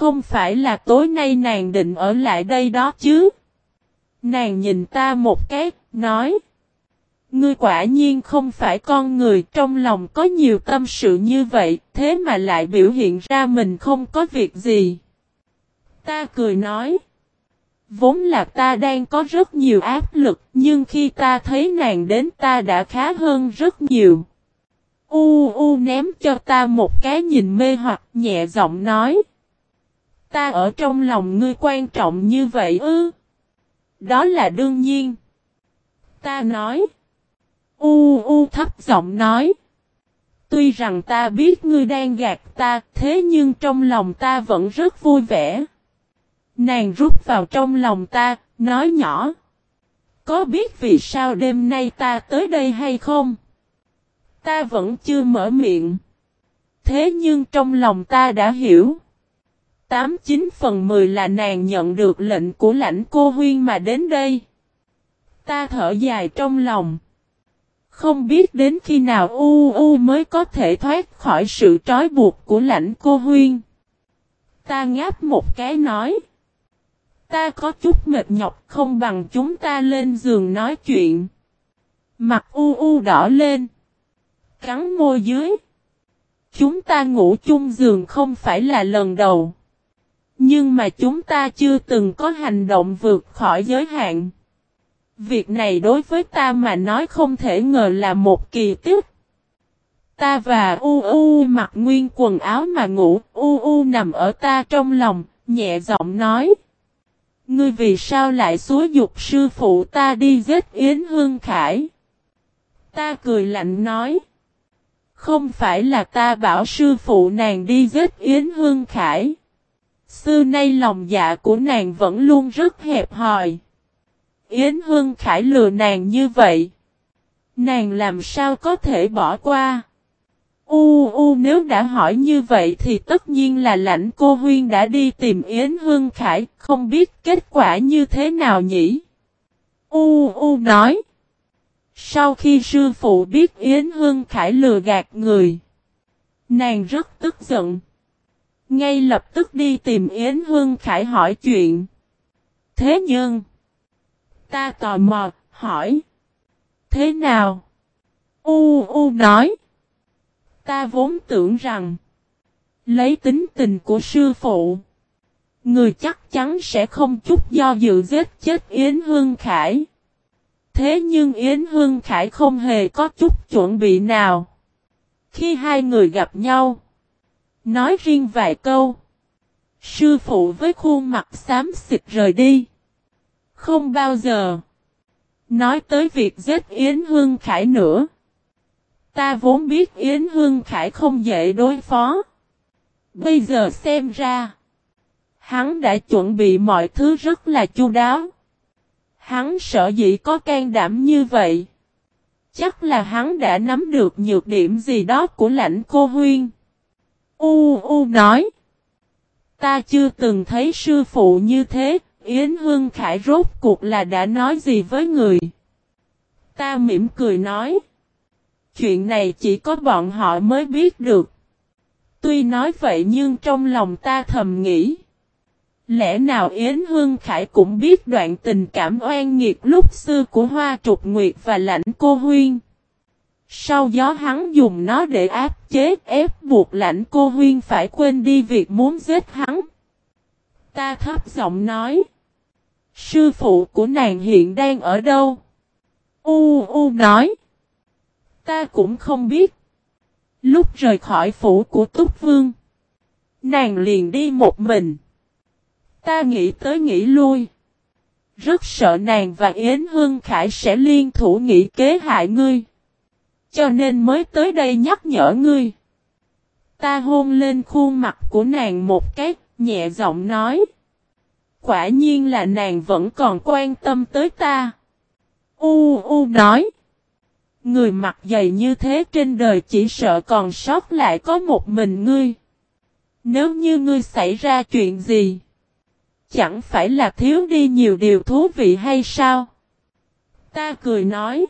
Không phải là tối nay nàng định ở lại đây đó chứ. Nàng nhìn ta một cái, nói. Ngươi quả nhiên không phải con người trong lòng có nhiều tâm sự như vậy, thế mà lại biểu hiện ra mình không có việc gì. Ta cười nói. Vốn là ta đang có rất nhiều áp lực, nhưng khi ta thấy nàng đến ta đã khá hơn rất nhiều. U u ném cho ta một cái nhìn mê hoặc nhẹ giọng nói. Ta ở trong lòng ngươi quan trọng như vậy ư? Đó là đương nhiên. Ta nói. U u thấp giọng nói. Tuy rằng ta biết ngươi đang gạt ta, thế nhưng trong lòng ta vẫn rất vui vẻ. Nàng rút vào trong lòng ta, nói nhỏ. Có biết vì sao đêm nay ta tới đây hay không? Ta vẫn chưa mở miệng. Thế nhưng trong lòng ta đã hiểu. 89 phần 10 là nàng nhận được lệnh của lãnh cô huyên mà đến đây. Ta thở dài trong lòng. Không biết đến khi nào U U mới có thể thoát khỏi sự trói buộc của lãnh cô huyên. Ta ngáp một cái nói. Ta có chút mệt nhọc không bằng chúng ta lên giường nói chuyện. Mặt U U đỏ lên. Cắn môi dưới. Chúng ta ngủ chung giường không phải là lần đầu. Nhưng mà chúng ta chưa từng có hành động vượt khỏi giới hạn. Việc này đối với ta mà nói không thể ngờ là một kỳ tích. Ta và U U mặc nguyên quần áo mà ngủ, U U nằm ở ta trong lòng, nhẹ giọng nói. Ngươi vì sao lại xúi dục sư phụ ta đi giết Yến Hương Khải? Ta cười lạnh nói. Không phải là ta bảo sư phụ nàng đi giết Yến Hương Khải. Xưa nay lòng dạ của nàng vẫn luôn rất hẹp hòi. Yến Hương Khải lừa nàng như vậy. Nàng làm sao có thể bỏ qua? U u nếu đã hỏi như vậy thì tất nhiên là lãnh cô Huyên đã đi tìm Yến Hương Khải, không biết kết quả như thế nào nhỉ? U u nói. Sau khi sư phụ biết Yến Hương Khải lừa gạt người, nàng rất tức giận. Ngay lập tức đi tìm Yến Hương Khải hỏi chuyện. Thế nhưng, ta tò mò, hỏi. Thế nào? U U nói. Ta vốn tưởng rằng, lấy tính tình của sư phụ, người chắc chắn sẽ không chút do dự giết chết Yến Hương Khải. Thế nhưng Yến Hương Khải không hề có chút chuẩn bị nào. Khi hai người gặp nhau, nói riêng vài câu, sư phụ với khuôn mặt xám xịt rời đi. Không bao giờ nói tới việc giết Yến Hương Khải nữa. Ta vốn biết Yến Hương Khải không dễ đối phó. Bây giờ xem ra, hắn đã chuẩn bị mọi thứ rất là chu đáo. Hắn sợ dĩ có can đảm như vậy. Chắc là hắn đã nắm được nhược điểm gì đó của lãnh cô huyên. U U nói. Ta chưa từng thấy sư phụ như thế, Yến Hương Khải rốt cuộc là đã nói gì với người. Ta mỉm cười nói. Chuyện này chỉ có bọn họ mới biết được. Tuy nói vậy nhưng trong lòng ta thầm nghĩ. Lẽ nào Yến Hương Khải cũng biết đoạn tình cảm oan nghiệt lúc xưa của Hoa Trục Nguyệt và Lãnh Cô Huyên. Sau gió hắn dùng nó để áp chế, ép buộc Lãnh Cô Huyên phải quên đi việc muốn giết hắn. Ta thấp giọng nói. Sư phụ của nàng hiện đang ở đâu? U U nói. Ta cũng không biết. Lúc rời khỏi phủ của Túc Vương. Nàng liền đi một mình. Ta nghĩ tới nghĩ lui. Rất sợ nàng và Yến Hương Khải sẽ liên thủ nghĩ kế hại ngươi. Cho nên mới tới đây nhắc nhở ngươi. Ta hôn lên khuôn mặt của nàng một cái, nhẹ giọng nói. Quả nhiên là nàng vẫn còn quan tâm tới ta. U U nói. Người mặt dày như thế trên đời chỉ sợ còn sót lại có một mình ngươi. Nếu như ngươi xảy ra chuyện gì? Chẳng phải là thiếu đi nhiều điều thú vị hay sao? Ta cười nói.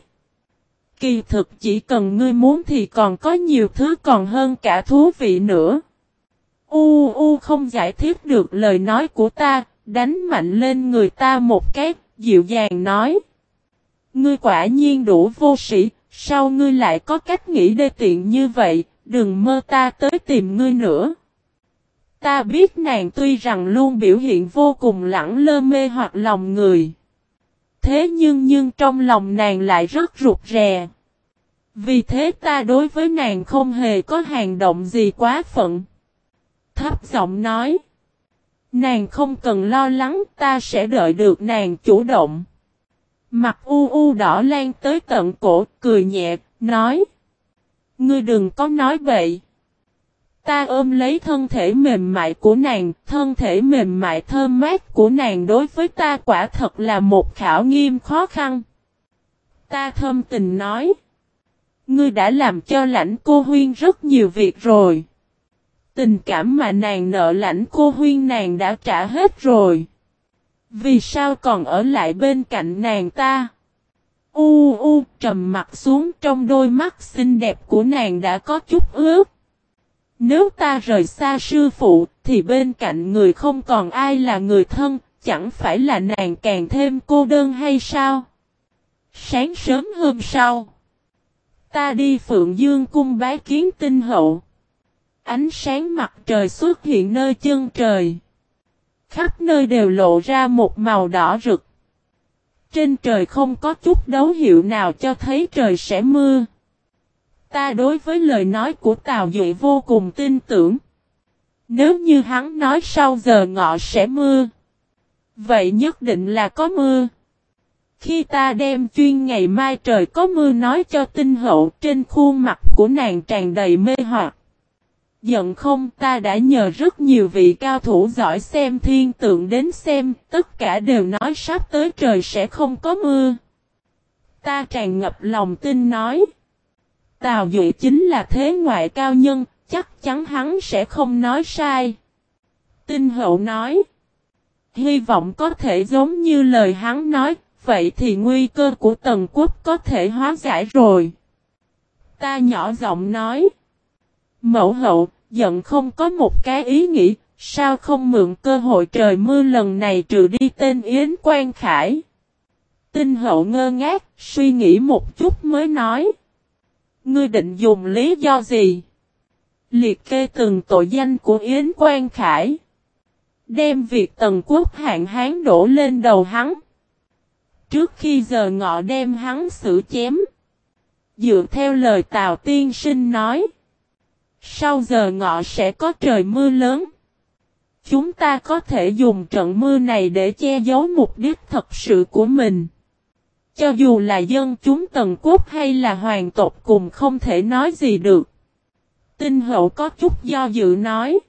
Kỳ thực chỉ cần ngươi muốn thì còn có nhiều thứ còn hơn cả thú vị nữa. U u không giải thích được lời nói của ta, đánh mạnh lên người ta một cái, dịu dàng nói. Ngươi quả nhiên đủ vô sĩ, sao ngươi lại có cách nghĩ đê tiện như vậy, đừng mơ ta tới tìm ngươi nữa. Ta biết nàng tuy rằng luôn biểu hiện vô cùng lẳng lơ mê hoặc lòng người. Thế nhưng nhưng trong lòng nàng lại rất rụt rè. Vì thế ta đối với nàng không hề có hành động gì quá phận. Thấp giọng nói. Nàng không cần lo lắng ta sẽ đợi được nàng chủ động. Mặt u u đỏ lan tới tận cổ, cười nhẹ, nói. Ngươi đừng có nói bậy. Ta ôm lấy thân thể mềm mại của nàng, thân thể mềm mại thơm mát của nàng đối với ta quả thật là một khảo nghiêm khó khăn. Ta thâm tình nói. Ngươi đã làm cho lãnh cô huyên rất nhiều việc rồi. Tình cảm mà nàng nợ lãnh cô huyên nàng đã trả hết rồi. Vì sao còn ở lại bên cạnh nàng ta? U u trầm mặt xuống trong đôi mắt xinh đẹp của nàng đã có chút ướt. Nếu ta rời xa sư phụ thì bên cạnh người không còn ai là người thân, chẳng phải là nàng càng thêm cô đơn hay sao? Sáng sớm hôm sau, ta đi Phượng Dương cung bái kiến tinh hậu. Ánh sáng mặt trời xuất hiện nơi chân trời. Khắp nơi đều lộ ra một màu đỏ rực. Trên trời không có chút dấu hiệu nào cho thấy trời sẽ mưa. Ta đối với lời nói của Tào Duệ vô cùng tin tưởng. Nếu như hắn nói sau giờ ngọ sẽ mưa. Vậy nhất định là có mưa. Khi ta đem chuyên ngày mai trời có mưa nói cho tinh hậu trên khuôn mặt của nàng tràn đầy mê hoặc. Giận không ta đã nhờ rất nhiều vị cao thủ giỏi xem thiên tượng đến xem, tất cả đều nói sắp tới trời sẽ không có mưa. Ta tràn ngập lòng tin nói. Tào Duệ chính là thế ngoại cao nhân, chắc chắn hắn sẽ không nói sai. Tinh hậu nói. Hy vọng có thể giống như lời hắn nói, vậy thì nguy cơ của tần quốc có thể hóa giải rồi. Ta nhỏ giọng nói. Mẫu hậu, giận không có một cái ý nghĩ, sao không mượn cơ hội trời mưa lần này trừ đi tên Yến Quang Khải. Tinh hậu ngơ ngác, suy nghĩ một chút mới nói. Ngươi định dùng lý do gì? Liệt kê từng tội danh của Yến Quang Khải. Đem việc tần quốc hạn hán đổ lên đầu hắn. Trước khi giờ ngọ đem hắn xử chém. Dựa theo lời Tào Tiên Sinh nói. Sau giờ ngọ sẽ có trời mưa lớn. Chúng ta có thể dùng trận mưa này để che giấu mục đích thật sự của mình. Cho dù là dân chúng tần quốc hay là hoàng tộc cùng không thể nói gì được. Tinh hậu có chút do dự nói.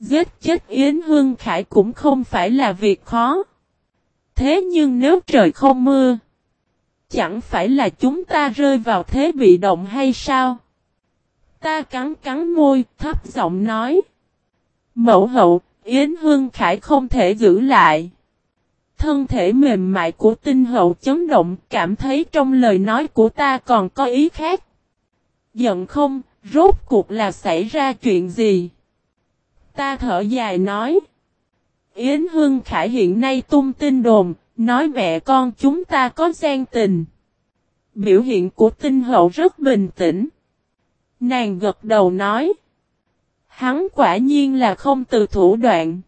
Giết chết Yến Hương Khải cũng không phải là việc khó. Thế nhưng nếu trời không mưa, chẳng phải là chúng ta rơi vào thế bị động hay sao? Ta cắn cắn môi, thấp giọng nói. Mẫu hậu, Yến Hương Khải không thể giữ lại. Thân thể mềm mại của tinh hậu chấn động, cảm thấy trong lời nói của ta còn có ý khác. Giận không, rốt cuộc là xảy ra chuyện gì? Ta thở dài nói. Yến Hương Khải hiện nay tung tin đồn, nói mẹ con chúng ta có gian tình. Biểu hiện của tinh hậu rất bình tĩnh. Nàng gật đầu nói. Hắn quả nhiên là không từ thủ đoạn.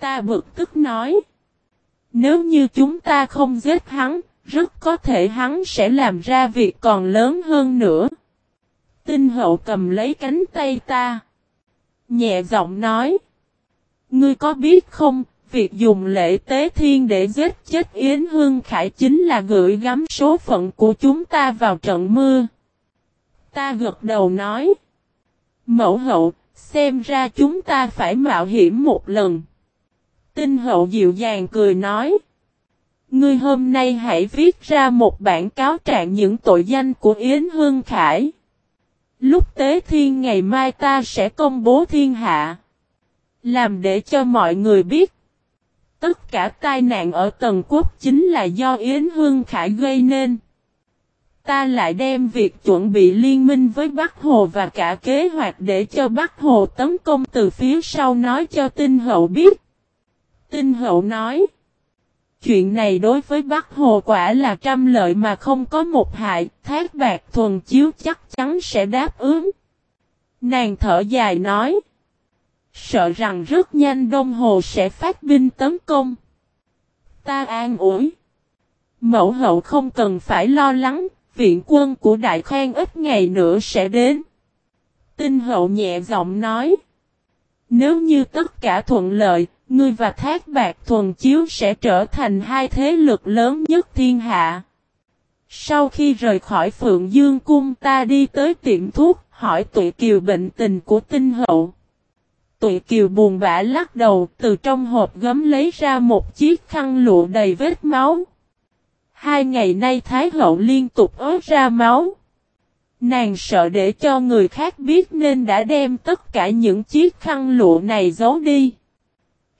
Ta bực tức nói. Nếu như chúng ta không giết hắn, rất có thể hắn sẽ làm ra việc còn lớn hơn nữa. Tinh hậu cầm lấy cánh tay ta. Nhẹ giọng nói. Ngươi có biết không, việc dùng lễ tế thiên để giết chết Yến Hương Khải chính là gửi gắm số phận của chúng ta vào trận mưa. Ta gật đầu nói. Mẫu hậu, xem ra chúng ta phải mạo hiểm một lần. Tinh hậu dịu dàng cười nói. Ngươi hôm nay hãy viết ra một bản cáo trạng những tội danh của Yến Hương Khải. Lúc tế thiên ngày mai ta sẽ công bố thiên hạ. Làm để cho mọi người biết. Tất cả tai nạn ở Tần Quốc chính là do Yến Hương Khải gây nên. Ta lại đem việc chuẩn bị liên minh với Bắc Hồ và cả kế hoạch để cho Bắc Hồ tấn công từ phía sau nói cho tinh hậu biết. Tinh hậu nói. Chuyện này đối với Bắc Hồ quả là trăm lợi mà không có một hại, thác bạc thuần chiếu chắc chắn sẽ đáp ứng. Nàng thở dài nói. Sợ rằng rất nhanh Đông Hồ sẽ phát binh tấn công. Ta an ủi. Mẫu hậu không cần phải lo lắng, viện quân của Đại Khang ít ngày nữa sẽ đến. Tinh hậu nhẹ giọng nói. Nếu như tất cả thuận lợi, ngươi và Thác Bạc Thuần Chiếu sẽ trở thành hai thế lực lớn nhất thiên hạ. Sau khi rời khỏi Phượng Dương Cung ta đi tới tiệm thuốc, hỏi tụi kiều bệnh tình của tinh hậu. Tụi kiều buồn bã lắc đầu, từ trong hộp gấm lấy ra một chiếc khăn lụa đầy vết máu. Hai ngày nay Thái hậu liên tục ớt ra máu. Nàng sợ để cho người khác biết nên đã đem tất cả những chiếc khăn lụa này giấu đi.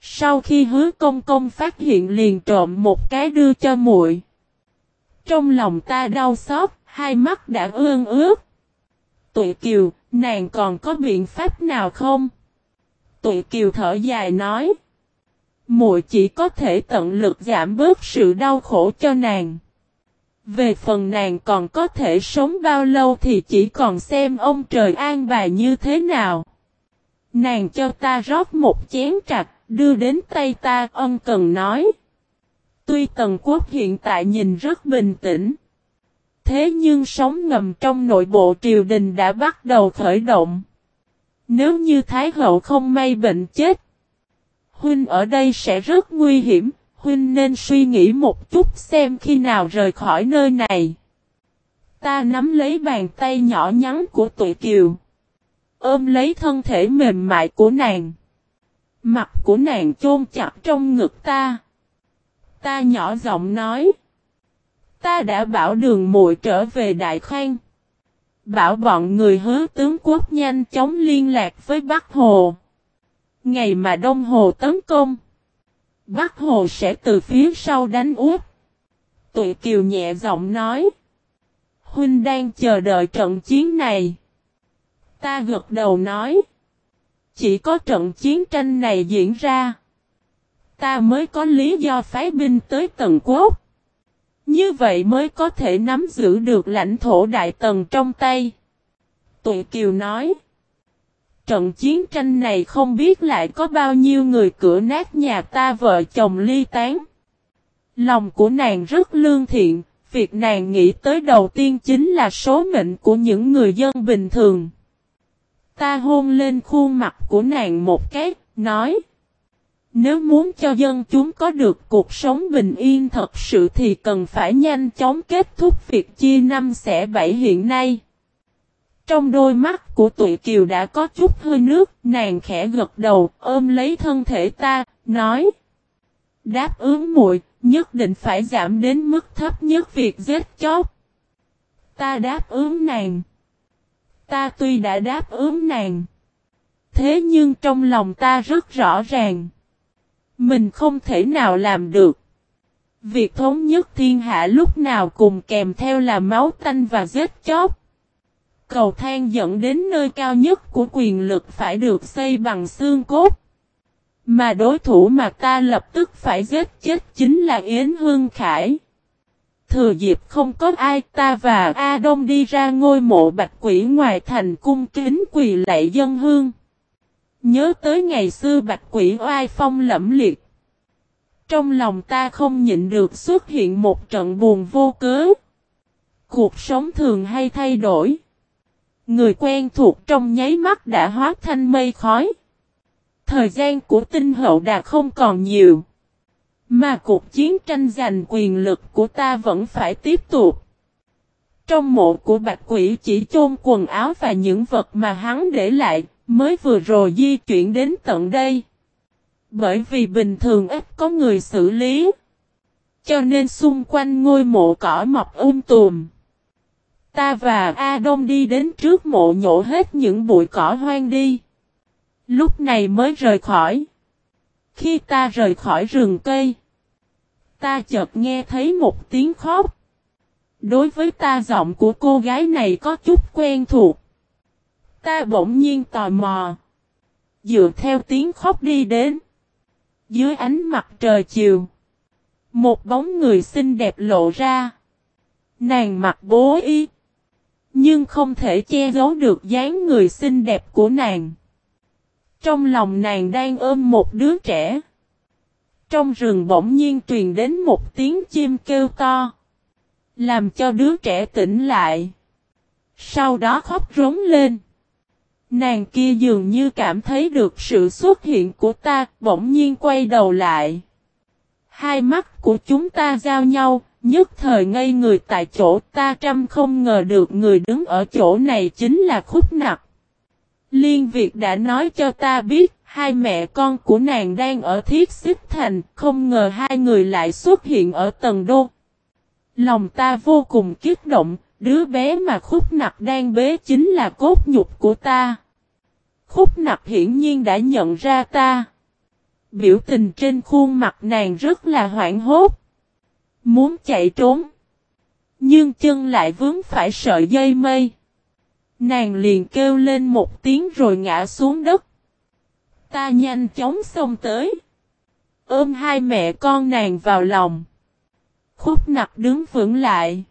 Sau khi hứa công công phát hiện liền trộm một cái đưa cho muội. Trong lòng ta đau xót, hai mắt đã ương ướt. Tụi kiều, nàng còn có biện pháp nào không? Tụi kiều thở dài nói. Muội chỉ có thể tận lực giảm bớt sự đau khổ cho nàng. Về phần nàng còn có thể sống bao lâu thì chỉ còn xem ông trời an bài như thế nào. Nàng cho ta rót một chén trạch đưa đến tay ta ân cần nói. Tuy Tần Quốc hiện tại nhìn rất bình tĩnh. Thế nhưng sóng ngầm trong nội bộ triều đình đã bắt đầu khởi động. Nếu như Thái Hậu không may bệnh chết, Huynh ở đây sẽ rất nguy hiểm, Huynh nên suy nghĩ một chút xem khi nào rời khỏi nơi này. Ta nắm lấy bàn tay nhỏ nhắn của tụi kiều. Ôm lấy thân thể mềm mại của nàng. Mặt của nàng chôn chặt trong ngực ta. Ta nhỏ giọng nói. Ta đã bảo đường muội trở về Đại Khang. Bảo bọn người hứa tướng quốc nhanh chóng liên lạc với Bắc Hồ. Ngày mà Đông Hồ tấn công. Bắc Hồ sẽ từ phía sau đánh úp. Tụi Kiều nhẹ giọng nói. Huynh đang chờ đợi trận chiến này. Ta gật đầu nói. Chỉ có trận chiến tranh này diễn ra. Ta mới có lý do phái binh tới tầng quốc. Như vậy mới có thể nắm giữ được lãnh thổ đại tần trong tay. Tụi Kiều nói. Trận chiến tranh này không biết lại có bao nhiêu người cửa nát nhà ta vợ chồng ly tán. Lòng của nàng rất lương thiện, việc nàng nghĩ tới đầu tiên chính là số mệnh của những người dân bình thường. Ta hôn lên khuôn mặt của nàng một cái, nói. Nếu muốn cho dân chúng có được cuộc sống bình yên thật sự thì cần phải nhanh chóng kết thúc việc chia năm xẻ bảy hiện nay. Trong đôi mắt của tụi kiều đã có chút hơi nước, nàng khẽ gật đầu, ôm lấy thân thể ta, nói. Đáp ứng muội nhất định phải giảm đến mức thấp nhất việc giết chóc. Ta đáp ứng nàng. Ta tuy đã đáp ứng nàng. Thế nhưng trong lòng ta rất rõ ràng. Mình không thể nào làm được. Việc thống nhất thiên hạ lúc nào cùng kèm theo là máu tanh và giết chóc. Cầu thang dẫn đến nơi cao nhất của quyền lực phải được xây bằng xương cốt. Mà đối thủ mà ta lập tức phải giết chết chính là Yến Hương Khải. Thừa dịp không có ai, ta và A Đông đi ra ngôi mộ bạch quỷ ngoài thành cung kính quỳ lạy dân hương. Nhớ tới ngày xưa bạch quỷ oai phong lẫm liệt. Trong lòng ta không nhịn được xuất hiện một trận buồn vô cớ. Cuộc sống thường hay thay đổi. Người quen thuộc trong nháy mắt đã hóa thành mây khói. Thời gian của tinh hậu đã không còn nhiều. Mà cuộc chiến tranh giành quyền lực của ta vẫn phải tiếp tục. Trong mộ của bạch quỷ chỉ chôn quần áo và những vật mà hắn để lại, mới vừa rồi di chuyển đến tận đây. Bởi vì bình thường ít có người xử lý. Cho nên xung quanh ngôi mộ cỏ mọc um tùm. Ta và A Đông đi đến trước mộ nhổ hết những bụi cỏ hoang đi. Lúc này mới rời khỏi. Khi ta rời khỏi rừng cây, ta chợt nghe thấy một tiếng khóc. Đối với ta giọng của cô gái này có chút quen thuộc. Ta bỗng nhiên tò mò. Dựa theo tiếng khóc đi đến. Dưới ánh mặt trời chiều. Một bóng người xinh đẹp lộ ra. Nàng mặc bố y. Nhưng không thể che giấu được dáng người xinh đẹp của nàng. Trong lòng nàng đang ôm một đứa trẻ. Trong rừng bỗng nhiên truyền đến một tiếng chim kêu to. Làm cho đứa trẻ tỉnh lại. Sau đó khóc rống lên. Nàng kia dường như cảm thấy được sự xuất hiện của ta, bỗng nhiên quay đầu lại. Hai mắt của chúng ta giao nhau, nhất thời ngây người tại chỗ ta trăm không ngờ được người đứng ở chỗ này chính là khúc nặc. Liên Việt đã nói cho ta biết, hai mẹ con của nàng đang ở thiết xích thành, không ngờ hai người lại xuất hiện ở tầng đô. Lòng ta vô cùng kích động, đứa bé mà khúc nặc đang bế chính là cốt nhục của ta. Khúc nặc hiển nhiên đã nhận ra ta. Biểu tình trên khuôn mặt nàng rất là hoảng hốt. Muốn chạy trốn. Nhưng chân lại vướng phải sợi dây mây. Nàng liền kêu lên một tiếng rồi ngã xuống đất. Ta nhanh chóng xông tới. Ôm hai mẹ con nàng vào lòng. Khúc nặc đứng vững lại.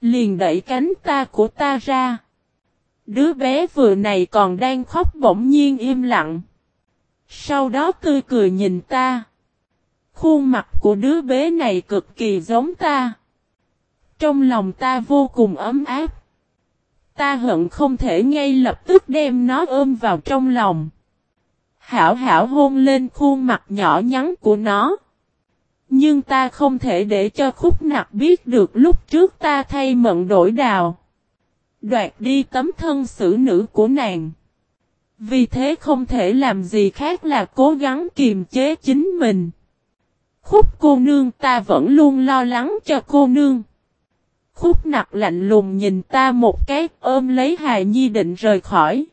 Liền đẩy cánh ta của ta ra. Đứa bé vừa này còn đang khóc bỗng nhiên im lặng. Sau đó tươi cười nhìn ta. Khuôn mặt của đứa bé này cực kỳ giống ta. Trong lòng ta vô cùng ấm áp. Ta hận không thể ngay lập tức đem nó ôm vào trong lòng. Hảo hảo hôn lên khuôn mặt nhỏ nhắn của nó. Nhưng ta không thể để cho khúc nặc biết được lúc trước ta thay mận đổi đào. Đoạt đi tấm thân xử nữ của nàng. Vì thế không thể làm gì khác là cố gắng kiềm chế chính mình. Khúc cô nương ta vẫn luôn lo lắng cho cô nương. Khúc nặc lạnh lùng nhìn ta một cái ôm lấy hài nhi định rời khỏi.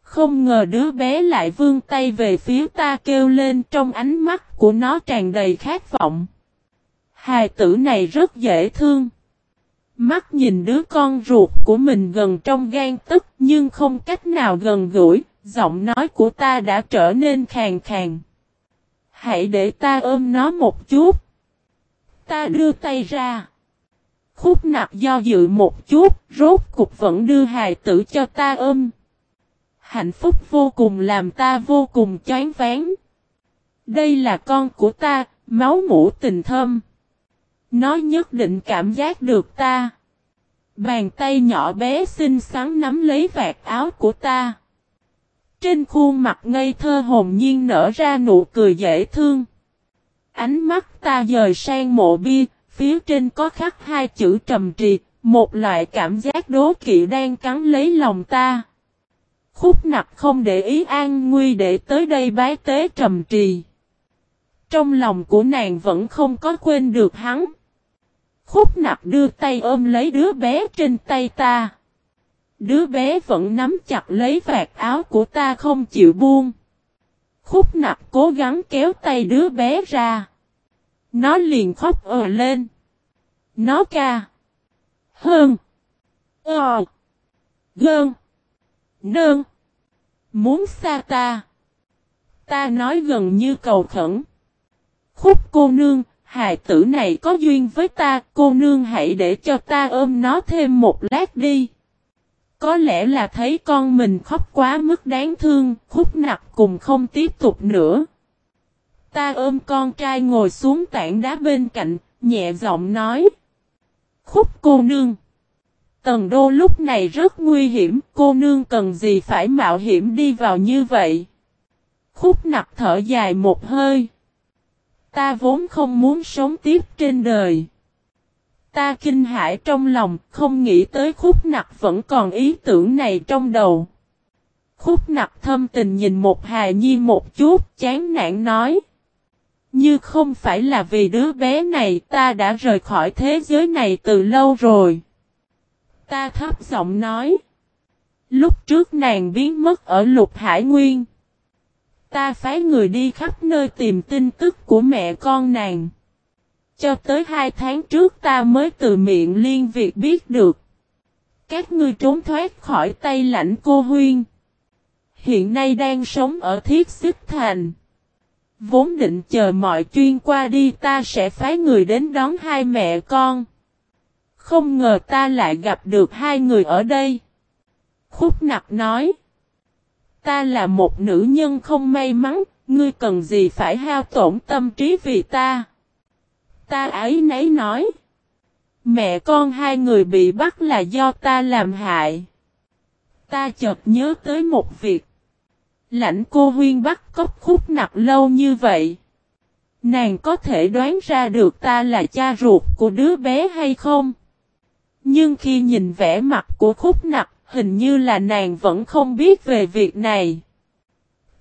Không ngờ đứa bé lại vươn tay về phía ta kêu lên trong ánh mắt của nó tràn đầy khát vọng. Hài tử này rất dễ thương. Mắt nhìn đứa con ruột của mình gần trong gan tức nhưng không cách nào gần gũi, giọng nói của ta đã trở nên khàn khàn. Hãy để ta ôm nó một chút. Ta đưa tay ra. Khúc nặc do dự một chút, rốt cục vẫn đưa hài tử cho ta ôm. Hạnh phúc vô cùng làm ta vô cùng chán ván. Đây là con của ta, máu mũ tình thơm. Nó nhất định cảm giác được ta. Bàn tay nhỏ bé xinh xắn nắm lấy vạt áo của ta. Trên khuôn mặt ngây thơ hồn nhiên nở ra nụ cười dễ thương. Ánh mắt ta dời sang mộ bia, phía trên có khắc hai chữ trầm trì, một loại cảm giác đố kỵ đang cắn lấy lòng ta. Khúc nặc không để ý an nguy để tới đây bái tế trầm trì. Trong lòng của nàng vẫn không có quên được hắn. Khúc nặc đưa tay ôm lấy đứa bé trên tay ta. Đứa bé vẫn nắm chặt lấy vạt áo của ta không chịu buông. Khúc nặc cố gắng kéo tay đứa bé ra. Nó liền khóc ờ lên. Nó ca. Hơn. Ờ. Gơn. Nơn. Muốn xa ta. Ta nói gần như cầu khẩn. Khúc cô nương, hài tử này có duyên với ta, cô nương hãy để cho ta ôm nó thêm một lát đi. Có lẽ là thấy con mình khóc quá mức đáng thương, khúc nặc cùng không tiếp tục nữa. Ta ôm con trai ngồi xuống tảng đá bên cạnh, nhẹ giọng nói. Khúc cô nương. Tần đô lúc này rất nguy hiểm, cô nương cần gì phải mạo hiểm đi vào như vậy. Khúc nặc thở dài một hơi. Ta vốn không muốn sống tiếp trên đời. Ta kinh hãi trong lòng, không nghĩ tới khúc nặc vẫn còn ý tưởng này trong đầu. Khúc nặc thâm tình nhìn một hài nhi một chút, chán nản nói. Như không phải là vì đứa bé này ta đã rời khỏi thế giới này từ lâu rồi. Ta thấp giọng nói. Lúc trước nàng biến mất ở lục hải nguyên. Ta phái người đi khắp nơi tìm tin tức của mẹ con nàng. Cho tới hai tháng trước ta mới từ miệng liên việc biết được. Các ngươi trốn thoát khỏi tay lãnh cô huyên. Hiện nay đang sống ở thiết xích thành. Vốn định chờ mọi chuyên qua đi ta sẽ phái người đến đón hai mẹ con. Không ngờ ta lại gặp được hai người ở đây. Khúc nặc nói. Ta là một nữ nhân không may mắn, ngươi cần gì phải hao tổn tâm trí vì ta. Ta ấy nấy nói. Mẹ con hai người bị bắt là do ta làm hại. Ta chợt nhớ tới một việc. Lãnh cô huyên bắt cốc khúc nặc lâu như vậy. Nàng có thể đoán ra được ta là cha ruột của đứa bé hay không? Nhưng khi nhìn vẻ mặt của khúc nặc, hình như là nàng vẫn không biết về việc này.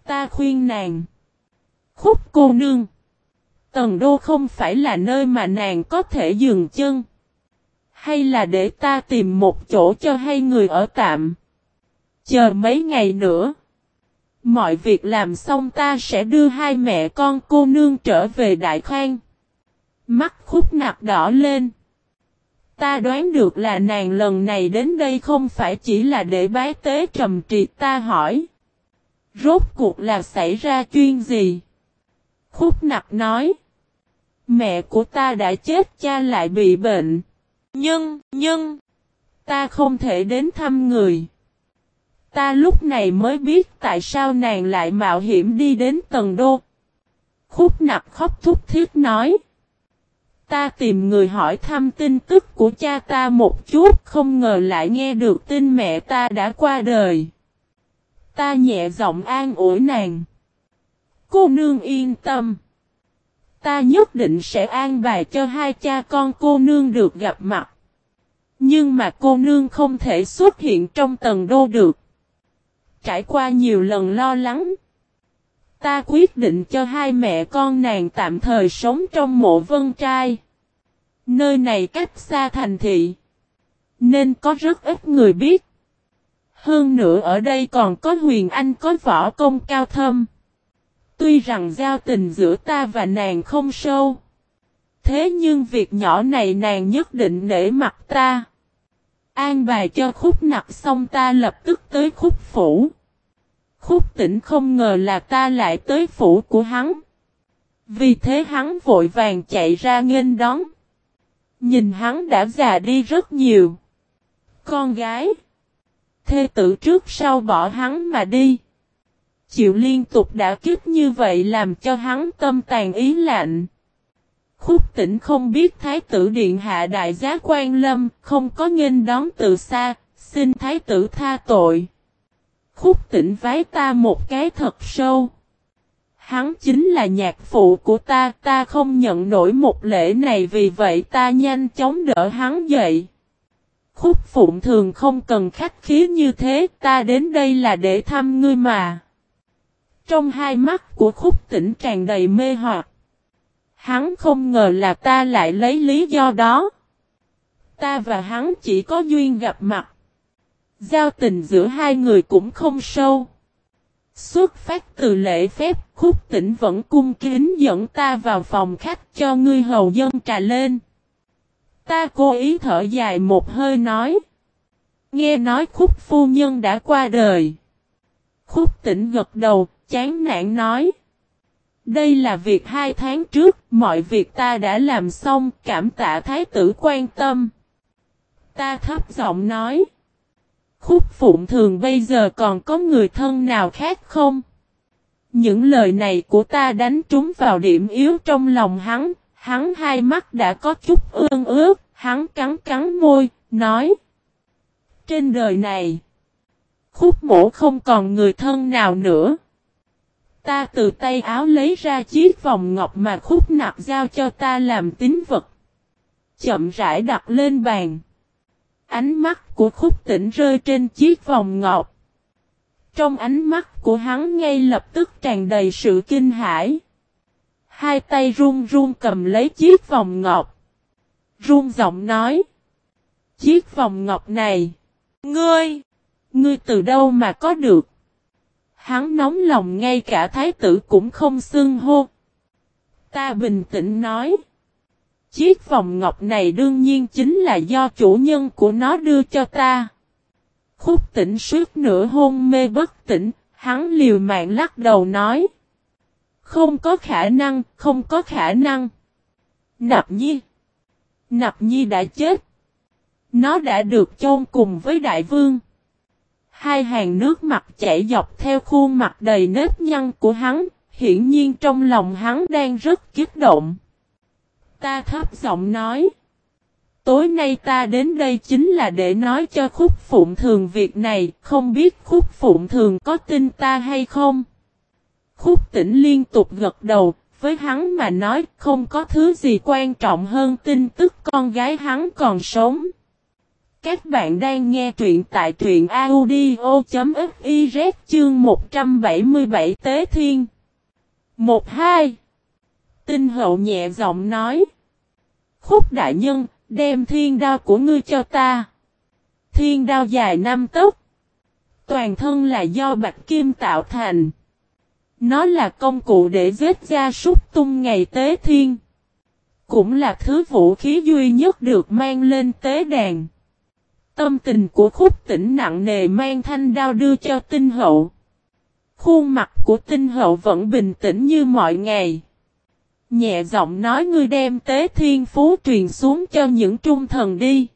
Ta khuyên nàng. Khúc cô nương. Tần đô không phải là nơi mà nàng có thể dừng chân. Hay là để ta tìm một chỗ cho hai người ở tạm. Chờ mấy ngày nữa. Mọi việc làm xong ta sẽ đưa hai mẹ con cô nương trở về Đại Khang. Mắt khúc nặc đỏ lên. Ta đoán được là nàng lần này đến đây không phải chỉ là để bái tế trầm trì ta hỏi. Rốt cuộc là xảy ra chuyện gì? Khúc nặc nói. Mẹ của ta đã chết cha lại bị bệnh. Nhưng, nhưng, ta không thể đến thăm người. Ta lúc này mới biết tại sao nàng lại mạo hiểm đi đến tầng đô. Khúc nặc khóc thúc thiết nói. Ta tìm người hỏi thăm tin tức của cha ta một chút, không ngờ lại nghe được tin mẹ ta đã qua đời. Ta nhẹ giọng an ủi nàng. Cô nương yên tâm. Ta nhất định sẽ an bài cho hai cha con cô nương được gặp mặt. Nhưng mà cô nương không thể xuất hiện trong tầng đô được. Trải qua nhiều lần lo lắng. Ta quyết định cho hai mẹ con nàng tạm thời sống trong mộ vân trai. Nơi này cách xa thành thị. Nên có rất ít người biết. Hơn nữa ở đây còn có huyền anh có võ công cao thâm. Tuy rằng giao tình giữa ta và nàng không sâu. Thế nhưng việc nhỏ này nàng nhất định nể mặt ta. An bài cho khúc nặc xong ta lập tức tới khúc phủ. Khúc tỉnh không ngờ là ta lại tới phủ của hắn. Vì thế hắn vội vàng chạy ra nghênh đón. Nhìn hắn đã già đi rất nhiều. Con gái. Thê tử trước sau bỏ hắn mà đi. Chịu liên tục đã kiếp như vậy làm cho hắn tâm tàn ý lạnh. Khúc tỉnh không biết Thái tử Điện Hạ Đại Giá quan Lâm không có nghênh đón từ xa, xin Thái tử tha tội. Khúc tỉnh vái ta một cái thật sâu. Hắn chính là nhạc phụ của ta, ta không nhận nổi một lễ này vì vậy ta nhanh chóng đỡ hắn dậy. Khúc phụng thường không cần khách khí như thế, ta đến đây là để thăm ngươi mà. Trong hai mắt của khúc tỉnh tràn đầy mê hoặc. Hắn không ngờ là ta lại lấy lý do đó. Ta và hắn chỉ có duyên gặp mặt. Giao tình giữa hai người cũng không sâu. Xuất phát từ lễ phép, khúc tỉnh vẫn cung kính dẫn ta vào phòng khách cho ngươi hầu dân trà lên. Ta cố ý thở dài một hơi nói. Nghe nói khúc phu nhân đã qua đời. Khúc tỉnh gật đầu, chán nản nói. Đây là việc hai tháng trước, mọi việc ta đã làm xong, cảm tạ thái tử quan tâm. Ta thấp giọng nói. Khúc phụng thường bây giờ còn có người thân nào khác không? Những lời này của ta đánh trúng vào điểm yếu trong lòng hắn, hắn hai mắt đã có chút ương ướt, hắn cắn cắn môi, nói. Trên đời này, khúc mổ không còn người thân nào nữa. Ta từ tay áo lấy ra chiếc vòng ngọc mà khúc nạp giao cho ta làm tín vật. Chậm rãi đặt lên bàn. Ánh mắt của khúc tỉnh rơi trên chiếc vòng ngọc. Trong ánh mắt của hắn ngay lập tức tràn đầy sự kinh hãi. Hai tay run run cầm lấy chiếc vòng ngọc. Run giọng nói. Chiếc vòng ngọc này. Ngươi! Ngươi từ đâu mà có được? Hắn nóng lòng ngay cả thái tử cũng không xưng hô. Ta bình tĩnh nói. Chiếc vòng ngọc này đương nhiên chính là do chủ nhân của nó đưa cho ta. Khúc tỉnh suốt nửa hôn mê bất tỉnh, hắn liều mạng lắc đầu nói. Không có khả năng, không có khả năng. Nạp nhi. Nạp nhi đã chết. Nó đã được chôn cùng với đại vương. Hai hàng nước mặt chảy dọc theo khuôn mặt đầy nếp nhăn của hắn, hiển nhiên trong lòng hắn đang rất kích động. Ta thấp giọng nói. Tối nay ta đến đây chính là để nói cho khúc phụng thường việc này, không biết khúc phụng thường có tin ta hay không. Khúc tỉnh liên tục gật đầu, với hắn mà nói không có thứ gì quan trọng hơn tin tức con gái hắn còn sống. Các bạn đang nghe truyện tại truyện audio.fiz chương 177 Tế Thiên. 1-2 Tinh hậu nhẹ giọng nói. Khúc đại nhân, đem thiên đao của ngươi cho ta. Thiên đao dài năm tấc. Toàn thân là do bạch kim tạo thành. Nó là công cụ để giết gia súc tung ngày tế thiên. Cũng là thứ vũ khí duy nhất được mang lên tế đàn. Tâm tình của khúc tỉnh nặng nề mang thanh đao đưa cho tinh hậu. Khuôn mặt của tinh hậu vẫn bình tĩnh như mọi ngày. Nhẹ giọng nói, ngươi đem tế thiên phú truyền xuống cho những trung thần đi.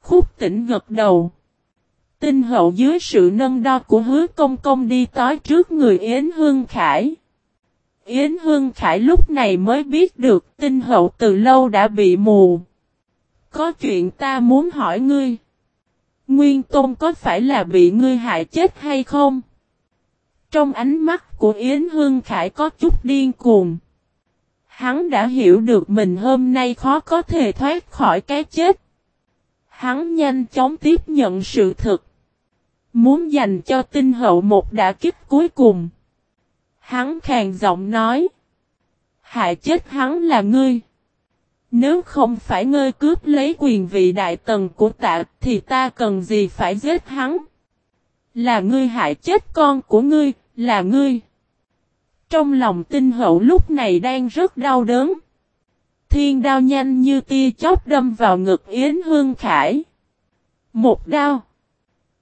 Khúc tỉnh gật đầu. Tinh hậu dưới sự nâng đo của hứa công công đi tới trước người Yến Hương Khải. Yến Hương Khải lúc này mới biết được tinh hậu từ lâu đã bị mù. Có chuyện ta muốn hỏi ngươi. Nguyên Tôn có phải là bị ngươi hại chết hay không? Trong ánh mắt của Yến Hương Khải có chút điên cuồng. Hắn đã hiểu được mình hôm nay khó có thể thoát khỏi cái chết. Hắn nhanh chóng tiếp nhận sự thật, Muốn dành cho tinh hậu một đả kích cuối cùng. Hắn khàn giọng nói. Hại chết hắn là ngươi. Nếu không phải ngươi cướp lấy quyền vị đại tần của tạ thì ta cần gì phải giết hắn. Là ngươi hại chết con của ngươi, là ngươi. Trong lòng tinh hậu lúc này đang rất đau đớn. Thiên đao nhanh như tia chóp đâm vào ngực Yến Hương Khải. Một đao.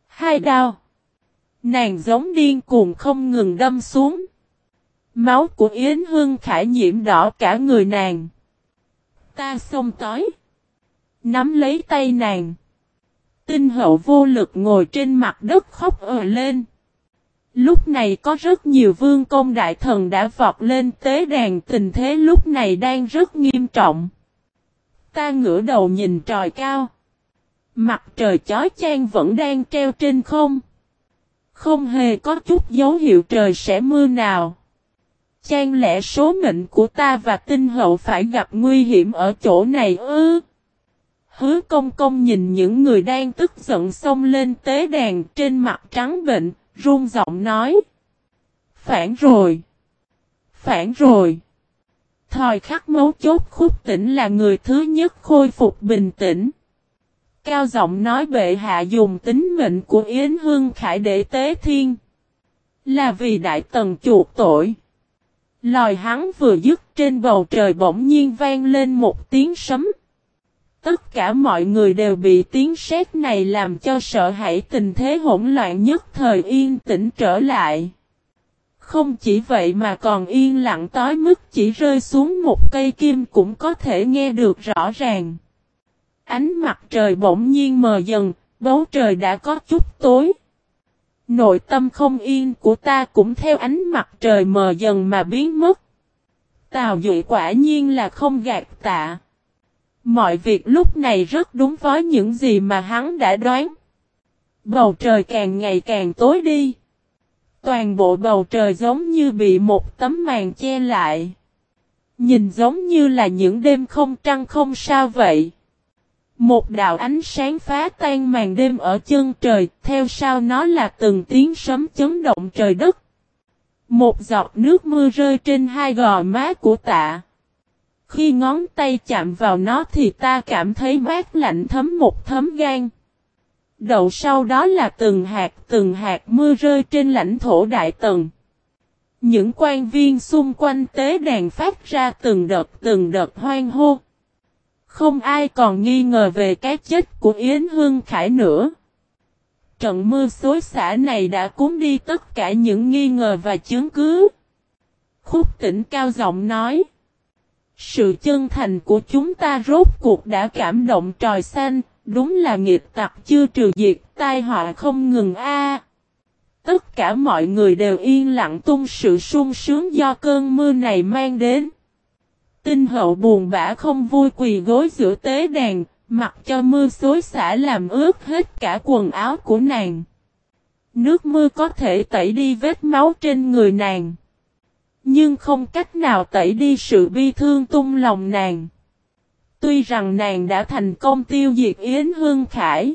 Hai đao. Nàng giống điên cuồng không ngừng đâm xuống. Máu của Yến Hương Khải nhiễm đỏ cả người nàng. Ta xông tới. Nắm lấy tay nàng. Tinh hậu vô lực ngồi trên mặt đất khóc ờ lên. Lúc này có rất nhiều vương công đại thần đã vọt lên tế đàn, tình thế lúc này đang rất nghiêm trọng. Ta ngửa đầu nhìn trời cao. Mặt trời chói chang vẫn đang treo trên không. Không hề có chút dấu hiệu trời sẽ mưa nào. Chang lẽ số mệnh của ta và tinh hậu phải gặp nguy hiểm ở chỗ này ư. Hứa công công nhìn những người đang tức giận xông lên tế đàn trên mặt trắng bệnh, run giọng nói. Phản rồi. Phản rồi. Thời khắc mấu chốt khúc tỉnh là người thứ nhất khôi phục bình tĩnh. Cao giọng nói bệ hạ dùng tính mệnh của Yến Hương Khải để tế thiên. Là vì đại tần chuột tội. Lòi hắn vừa dứt trên bầu trời bỗng nhiên vang lên một tiếng sấm. Tất cả mọi người đều bị tiếng sét này làm cho sợ hãi tình thế hỗn loạn nhất thời yên tĩnh trở lại. Không chỉ vậy mà còn yên lặng tối mức chỉ rơi xuống một cây kim cũng có thể nghe được rõ ràng. Ánh mặt trời bỗng nhiên mờ dần, bầu trời đã có chút tối. Nội tâm không yên của ta cũng theo ánh mặt trời mờ dần mà biến mất. Tào Duệ quả nhiên là không gạt tạ. Mọi việc lúc này rất đúng với những gì mà hắn đã đoán. Bầu trời càng ngày càng tối đi. Toàn bộ bầu trời giống như bị một tấm màn che lại. Nhìn giống như là những đêm không trăng không sao vậy. Một đạo ánh sáng phá tan màn đêm ở chân trời, theo sau nó là từng tiếng sấm chấn động trời đất. Một giọt nước mưa rơi trên hai gò má của tạ. Khi ngón tay chạm vào nó thì ta cảm thấy mát lạnh thấm một thấm gan. Đậu sau đó là từng hạt từng hạt mưa rơi trên lãnh thổ đại tầng. Những quan viên xung quanh tế đàn phát ra từng đợt từng đợt hoang hô. Không ai còn nghi ngờ về cái chết của Yến Hương Khải nữa. Trận mưa xối xả này đã cuốn đi tất cả những nghi ngờ và chứng cứ. Khúc tỉnh cao giọng nói. Sự chân thành của chúng ta rốt cuộc đã cảm động tròi xanh, đúng là nghiệt tặc chưa trừ diệt, tai họa không ngừng a. Tất cả mọi người đều yên lặng tung sự sung sướng do cơn mưa này mang đến. Tinh hậu buồn bã không vui quỳ gối giữa tế đàn, mặc cho mưa xối xả làm ướt hết cả quần áo của nàng. Nước mưa có thể tẩy đi vết máu trên người nàng. Nhưng không cách nào tẩy đi sự bi thương tung lòng nàng. Tuy rằng nàng đã thành công tiêu diệt Yến Hương Khải.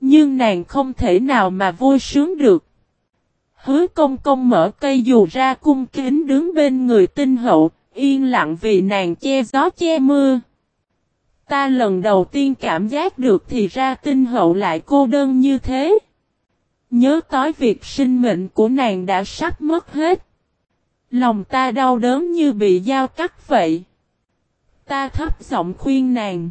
Nhưng nàng không thể nào mà vui sướng được. Hứa công công mở cây dù ra cung kính đứng bên người tinh hậu, yên lặng vì nàng che gió che mưa. Ta lần đầu tiên cảm giác được thì ra tinh hậu lại cô đơn như thế. Nhớ tới việc sinh mệnh của nàng đã sắp mất hết. Lòng ta đau đớn như bị dao cắt vậy. Ta thấp giọng khuyên nàng.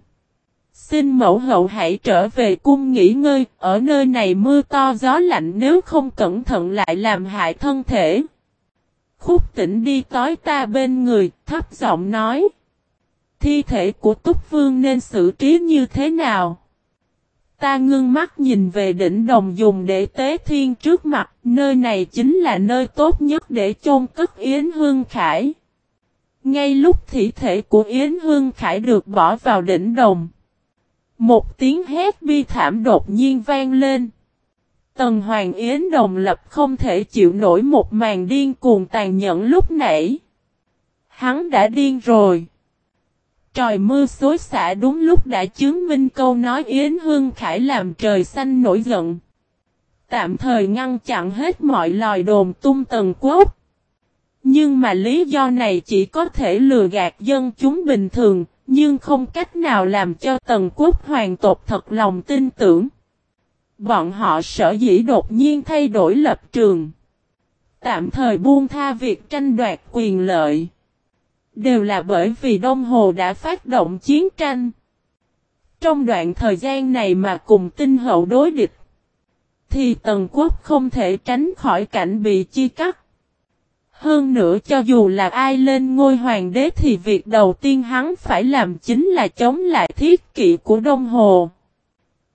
Xin mẫu hậu hãy trở về cung nghỉ ngơi, ở nơi này mưa to gió lạnh nếu không cẩn thận lại làm hại thân thể. Khúc tỉnh đi tối ta bên người, thấp giọng nói. Thi thể của Túc Vương nên xử trí như thế nào? Ta ngưng mắt nhìn về đỉnh đồng dùng để tế thiên trước mặt, nơi này chính là nơi tốt nhất để chôn cất Yến Hương Khải. Ngay lúc thi thể của Yến Hương Khải được bỏ vào đỉnh đồng. Một tiếng hét bi thảm đột nhiên vang lên. Tần Hoàng Yến Đồng Lập không thể chịu nổi một màn điên cuồng tàn nhẫn lúc nãy. Hắn đã điên rồi. Trời mưa xối xả đúng lúc đã chứng minh câu nói Yến Hương Khải làm trời xanh nổi giận. Tạm thời ngăn chặn hết mọi lòi đồn tung tần quốc. Nhưng mà lý do này chỉ có thể lừa gạt dân chúng bình thường, nhưng không cách nào làm cho tần quốc hoàng tộc thật lòng tin tưởng. Bọn họ sở dĩ đột nhiên thay đổi lập trường. Tạm thời buông tha việc tranh đoạt quyền lợi. Đều là bởi vì Đông Hồ đã phát động chiến tranh. Trong đoạn thời gian này mà cùng tinh hậu đối địch. Thì Tần Quốc không thể tránh khỏi cảnh bị chia cắt. Hơn nữa cho dù là ai lên ngôi hoàng đế thì việc đầu tiên hắn phải làm chính là chống lại thiết kỵ của Đông Hồ.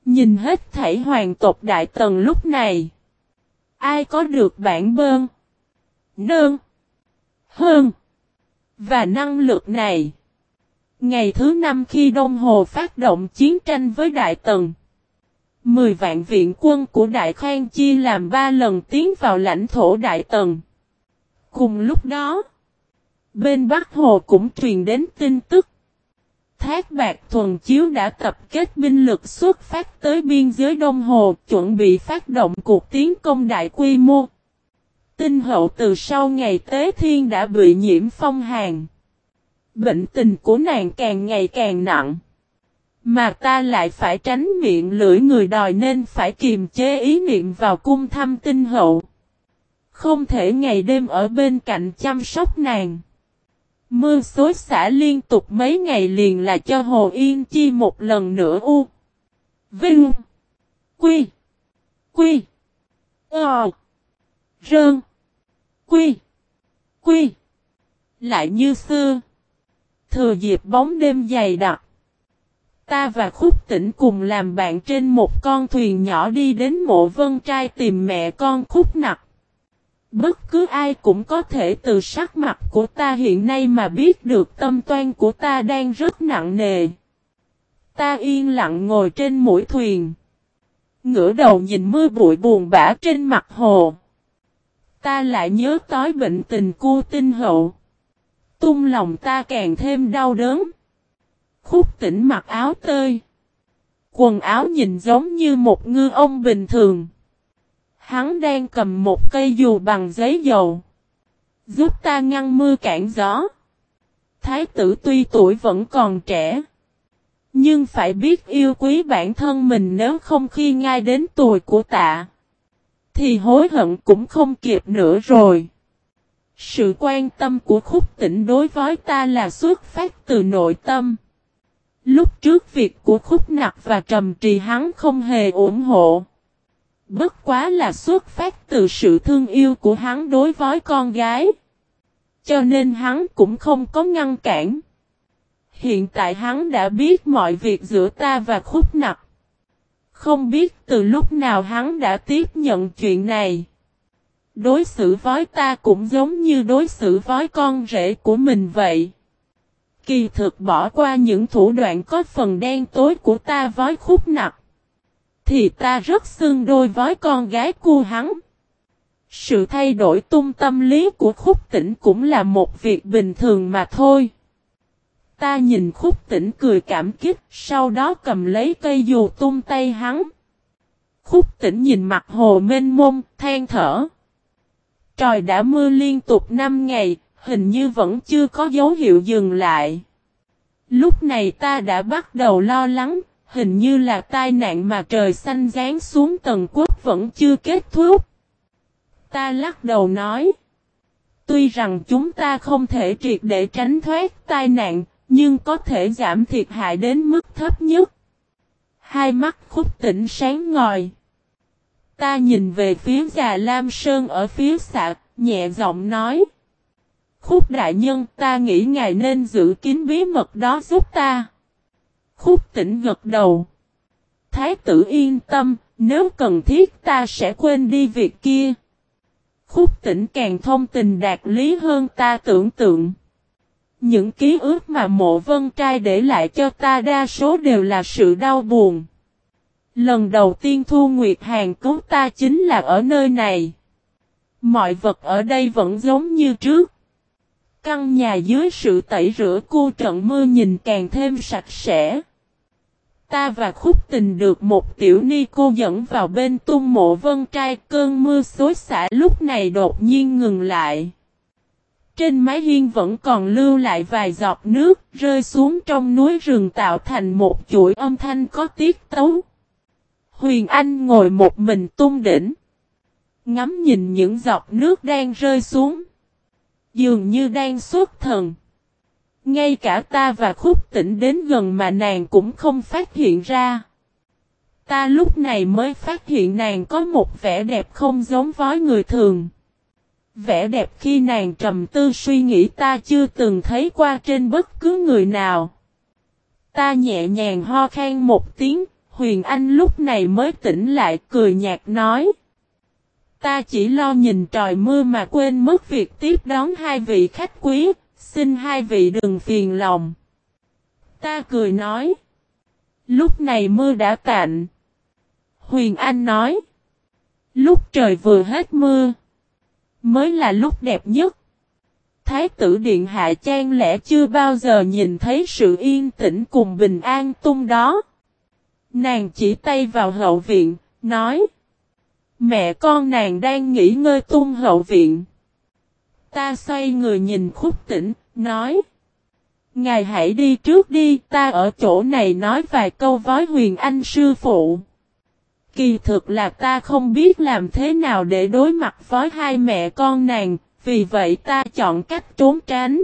Nhìn hết thảy hoàng tộc Đại Tần lúc này. Ai có được bản bơn? Nơn? Hơn? Và năng lực này. Ngày thứ năm khi Đông Hồ phát động chiến tranh với Đại Tần. Mười vạn viện quân của Đại Khang chia làm ba lần tiến vào lãnh thổ Đại Tần. Cùng lúc đó, bên Bắc Hồ cũng truyền đến tin tức. Thác Bạc Thuần Chiếu đã tập kết binh lực xuất phát tới biên giới Đông Hồ, chuẩn bị phát động cuộc tiến công đại quy mô. Tinh hậu từ sau ngày Tế Thiên đã bị nhiễm phong hàn. Bệnh tình của nàng càng ngày càng nặng. Mà ta lại phải tránh miệng lưỡi người đòi nên phải kiềm chế ý niệm vào cung thăm tinh hậu. Không thể ngày đêm ở bên cạnh chăm sóc nàng. Mưa xối xả liên tục mấy ngày liền là cho Hồ Yên Chi một lần nữa u. Vinh. Quy. Quy. Ờ. Rơn. Quy. Quy. Lại như xưa. Thừa dịp bóng đêm dày đặc. Ta và khúc tỉnh cùng làm bạn trên một con thuyền nhỏ đi đến mộ vân trai tìm mẹ con khúc nặc. Bất cứ ai cũng có thể từ sắc mặt của ta hiện nay mà biết được tâm toan của ta đang rất nặng nề. Ta yên lặng ngồi trên mũi thuyền. Ngửa đầu nhìn mưa bụi buồn bã trên mặt hồ. Ta lại nhớ tối bệnh tình cô tinh hậu. Tung lòng ta càng thêm đau đớn. Khúc tỉnh mặc áo tơi. Quần áo nhìn giống như một ngư ông bình thường. Hắn đang cầm một cây dù bằng giấy dầu. Giúp ta ngăn mưa cản gió. Thái tử tuy tuổi vẫn còn trẻ. Nhưng phải biết yêu quý bản thân mình nếu không khi ngay đến tuổi của tạ. Thì hối hận cũng không kịp nữa rồi. Sự quan tâm của khúc tỉnh đối với ta là xuất phát từ nội tâm. Lúc trước việc của khúc nặc và trầm trì hắn không hề ủng hộ. Bất quá là xuất phát từ sự thương yêu của hắn đối với con gái. Cho nên hắn cũng không có ngăn cản. Hiện tại hắn đã biết mọi việc giữa ta và khúc nặc. Không biết từ lúc nào hắn đã tiếp nhận chuyện này. Đối xử với ta cũng giống như đối xử với con rể của mình vậy. Kỳ thực bỏ qua những thủ đoạn có phần đen tối của ta với khúc nặc. Thì ta rất xương đôi với con gái cu hắn. Sự thay đổi tung tâm lý của khúc tỉnh cũng là một việc bình thường mà thôi. Ta nhìn khúc tỉnh cười cảm kích, sau đó cầm lấy cây dù tung tay hắn. Khúc tỉnh nhìn mặt hồ mênh mông, than thở. Trời đã mưa liên tục 5 ngày, hình như vẫn chưa có dấu hiệu dừng lại. Lúc này ta đã bắt đầu lo lắng, hình như là tai nạn mà trời xanh rán xuống tầng quốc vẫn chưa kết thúc. Ta lắc đầu nói. Tuy rằng chúng ta không thể triệt để tránh thoát tai nạn, nhưng có thể giảm thiệt hại đến mức thấp nhất. Hai mắt khúc tỉnh sáng ngòi. Ta nhìn về phía già Lam Sơn ở phía xạ, nhẹ giọng nói. Khúc đại nhân ta nghĩ ngài nên giữ kín bí mật đó giúp ta. Khúc tỉnh gật đầu. Thái tử yên tâm, nếu cần thiết ta sẽ quên đi việc kia. Khúc tỉnh càng thông tình đạt lý hơn ta tưởng tượng. Những ký ức mà mộ vân trai để lại cho ta đa số đều là sự đau buồn. Lần đầu tiên Thu Nguyệt Hàng cứu ta chính là ở nơi này. Mọi vật ở đây vẫn giống như trước. Căn nhà dưới sự tẩy rửa cu trận mưa nhìn càng thêm sạch sẽ. Ta và khúc tình được một tiểu ni cô dẫn vào bên tung mộ vân trai cơn mưa xối xả lúc này đột nhiên ngừng lại. Trên mái hiên vẫn còn lưu lại vài giọt nước rơi xuống trong núi rừng tạo thành một chuỗi âm thanh có tiết tấu. Huyền Anh ngồi một mình tung đỉnh. Ngắm nhìn những giọt nước đang rơi xuống. Dường như đang xuất thần. Ngay cả ta và khúc tỉnh đến gần mà nàng cũng không phát hiện ra. Ta lúc này mới phát hiện nàng có một vẻ đẹp không giống với người thường. Vẻ đẹp khi nàng trầm tư suy nghĩ ta chưa từng thấy qua trên bất cứ người nào. Ta nhẹ nhàng ho khan một tiếng, Huyền Anh lúc này mới tỉnh lại cười nhạt nói. Ta chỉ lo nhìn trời mưa mà quên mất việc tiếp đón hai vị khách quý, xin hai vị đừng phiền lòng. Ta cười nói. Lúc này mưa đã cạn. Huyền Anh nói. Lúc trời vừa hết mưa. Mới là lúc đẹp nhất. Thái tử Điện Hạ Trang lẽ chưa bao giờ nhìn thấy sự yên tĩnh cùng bình an tung đó. Nàng chỉ tay vào hậu viện, nói. Mẹ con nàng đang nghỉ ngơi tung hậu viện. Ta xoay người nhìn khúc tỉnh, nói. Ngài hãy đi trước đi, ta ở chỗ này nói vài câu với huyền anh sư phụ. Kỳ thực là ta không biết làm thế nào để đối mặt với hai mẹ con nàng, vì vậy ta chọn cách trốn tránh.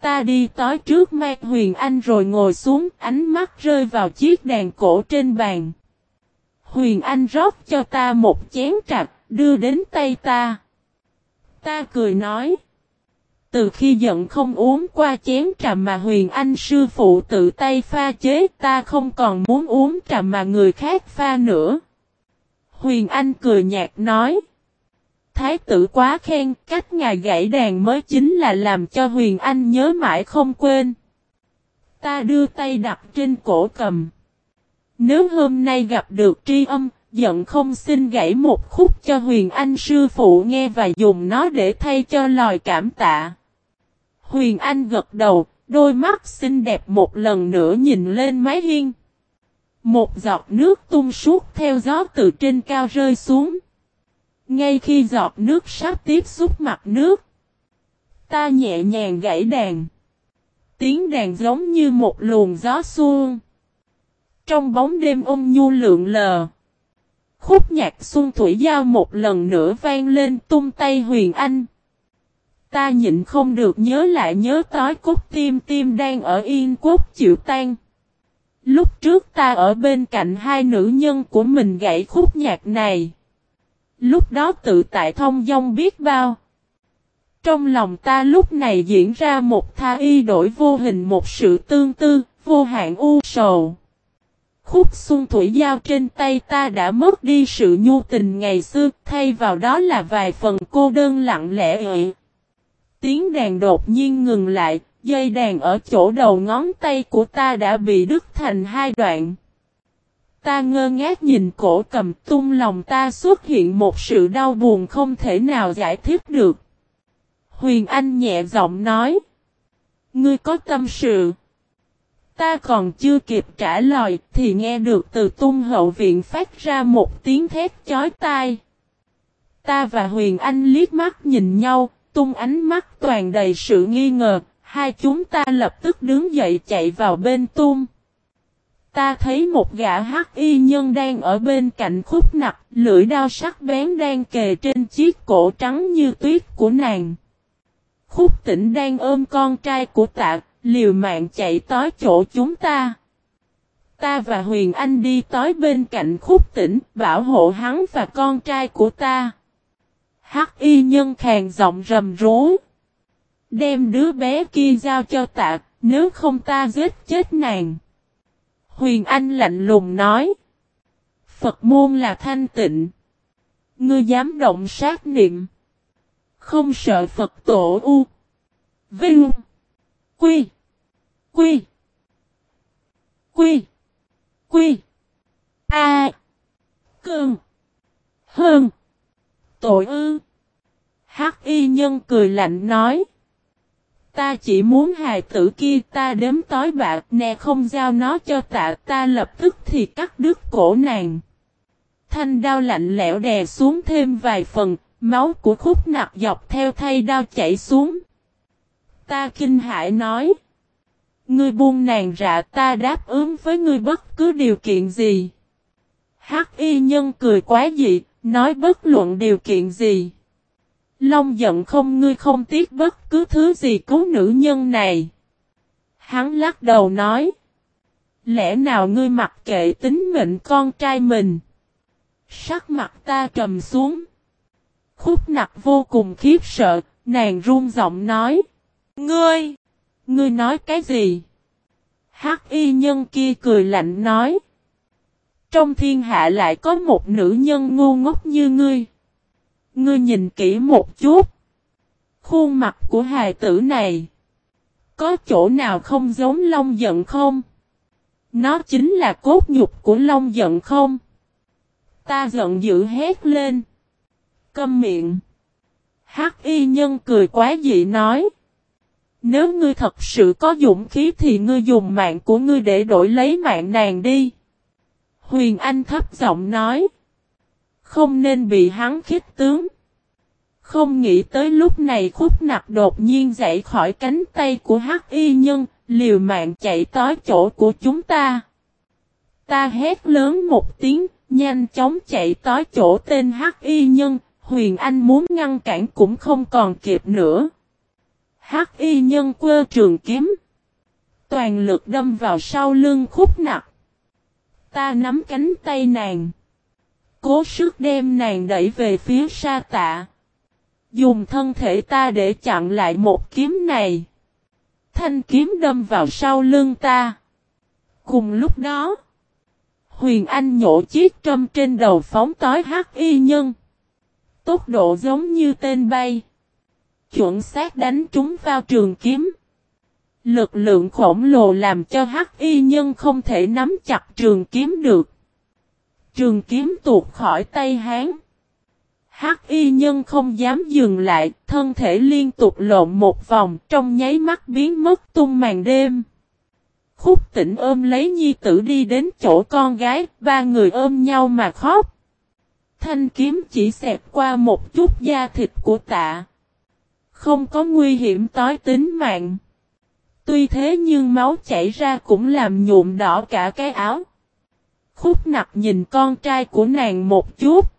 Ta đi tới trước Mạc Huyền Anh rồi ngồi xuống, ánh mắt rơi vào chiếc đàn cổ trên bàn. Huyền Anh rót cho ta một chén trạc, đưa đến tay ta. Ta cười nói. Từ khi giận không uống qua chén trà mà Huyền Anh sư phụ tự tay pha chế ta không còn muốn uống trà mà người khác pha nữa. Huyền Anh cười nhạt nói. Thái tử quá khen cách ngài gãy đàn mới chính là làm cho Huyền Anh nhớ mãi không quên. Ta đưa tay đặt trên cổ cầm. Nếu hôm nay gặp được tri âm, giận không xin gãy một khúc cho Huyền Anh sư phụ nghe và dùng nó để thay cho lòi cảm tạ. Huyền Anh gật đầu, đôi mắt xinh đẹp một lần nữa nhìn lên mái hiên. Một giọt nước tung suốt theo gió từ trên cao rơi xuống. Ngay khi giọt nước sắp tiếp xúc mặt nước, ta nhẹ nhàng gãy đàn. Tiếng đàn giống như một luồng gió xuông. Trong bóng đêm ôm nhu lượng lờ. Khúc nhạc xuân thủy giao một lần nữa vang lên tung tay huyền anh. Ta nhịn không được nhớ lại nhớ tối cốt tim tim đang ở yên quốc chịu tan. Lúc trước ta ở bên cạnh hai nữ nhân của mình gãy khúc nhạc này. Lúc đó tự tại thông dong biết bao. Trong lòng ta lúc này diễn ra một tha y đổi vô hình một sự tương tư, vô hạn u sầu. Khúc xuân thủy giao trên tay ta đã mất đi sự nhu tình ngày xưa, thay vào đó là vài phần cô đơn lặng lẽ ị. Tiếng đàn đột nhiên ngừng lại, dây đàn ở chỗ đầu ngón tay của ta đã bị đứt thành hai đoạn. Ta ngơ ngác nhìn cổ cầm tung lòng ta xuất hiện một sự đau buồn không thể nào giải thích được. Huyền Anh nhẹ giọng nói. Ngươi có tâm sự. Ta còn chưa kịp trả lời thì nghe được từ tung hậu viện phát ra một tiếng thét chói tai. Ta và Huyền Anh liếc mắt nhìn nhau, tung ánh mắt toàn đầy sự nghi ngờ, hai chúng ta lập tức đứng dậy chạy vào bên tung. Ta thấy một gã hắc y nhân đang ở bên cạnh khúc nặc, lưỡi đao sắc bén đang kề trên chiếc cổ trắng như tuyết của nàng. Khúc tỉnh đang ôm con trai của tạ, liều mạng chạy tới chỗ chúng ta. Ta và Huyền Anh đi tới bên cạnh khúc tỉnh, bảo hộ hắn và con trai của ta. Hắc y nhân khàn giọng rầm rú. Đem đứa bé kia giao cho tạc, nếu không ta giết chết nàng. Huyền Anh lạnh lùng nói. Phật môn là thanh tịnh. Ngươi dám động sát niệm. Không sợ Phật tổ u. Vinh. Quy. Quy. Quy. Quy. A. cường Hơn. Tội ư. Hắc y nhân cười lạnh nói. Ta chỉ muốn hài tử kia ta đếm tối bạc nè không giao nó cho tạ ta lập tức thì cắt đứt cổ nàng. Thanh đao lạnh lẽo đè xuống thêm vài phần, máu của khúc nặc dọc theo thay đao chảy xuống. Ta kinh hãi nói. Ngươi buông nàng ra ta đáp ứng với ngươi bất cứ điều kiện gì. Hắc y nhân cười quá dị, nói bất luận điều kiện gì. Long giận không ngươi không tiếc bất cứ thứ gì cứu nữ nhân này. Hắn lắc đầu nói. Lẽ nào ngươi mặc kệ tính mệnh con trai mình? Sắc mặt ta trầm xuống. Khúc nặc vô cùng khiếp sợ, nàng run giọng nói. Ngươi! Ngươi nói cái gì? Hắc y nhân kia cười lạnh nói. Trong thiên hạ lại có một nữ nhân ngu ngốc như ngươi. Ngươi nhìn kỹ một chút. Khuôn mặt của hài tử này. Có chỗ nào không giống long giận không? Nó chính là cốt nhục của long giận không? Ta giận dữ hét lên. Câm miệng. Hắc y nhân cười quá dị nói. Nếu ngươi thật sự có dũng khí thì ngươi dùng mạng của ngươi để đổi lấy mạng nàng đi. Huyền Anh thấp giọng nói. Không nên bị hắn khích tướng. Không nghĩ tới lúc này khúc nặc đột nhiên dậy khỏi cánh tay của hắc y nhân, liều mạng chạy tới chỗ của chúng ta. Ta hét lớn một tiếng, nhanh chóng chạy tới chỗ tên hắc y nhân, huyền anh muốn ngăn cản cũng không còn kịp nữa. Hắc y nhân quơ trường kiếm. Toàn lực đâm vào sau lưng khúc nặc. Ta nắm cánh tay nàng. Cố sức đem nàng đẩy về phía sa tạ. Dùng thân thể ta để chặn lại một kiếm này. Thanh kiếm đâm vào sau lưng ta. Cùng lúc đó. Huyền Anh nhổ chiếc trâm trên đầu phóng tối hắc y nhân. Tốc độ giống như tên bay. Chuẩn xác đánh trúng vào trường kiếm. Lực lượng khổng lồ làm cho hắc y nhân không thể nắm chặt trường kiếm được. Trường kiếm tuột khỏi tay hán. Hắc y nhân không dám dừng lại, thân thể liên tục lộn một vòng trong nháy mắt biến mất tung màn đêm. Khúc tỉnh ôm lấy nhi tử đi đến chỗ con gái, ba người ôm nhau mà khóc. Thanh kiếm chỉ xẹt qua một chút da thịt của tạ. Không có nguy hiểm tối tính mạng. Tuy thế nhưng máu chảy ra cũng làm nhuộm đỏ cả cái áo. Khúc nặc nhìn con trai của nàng một chút.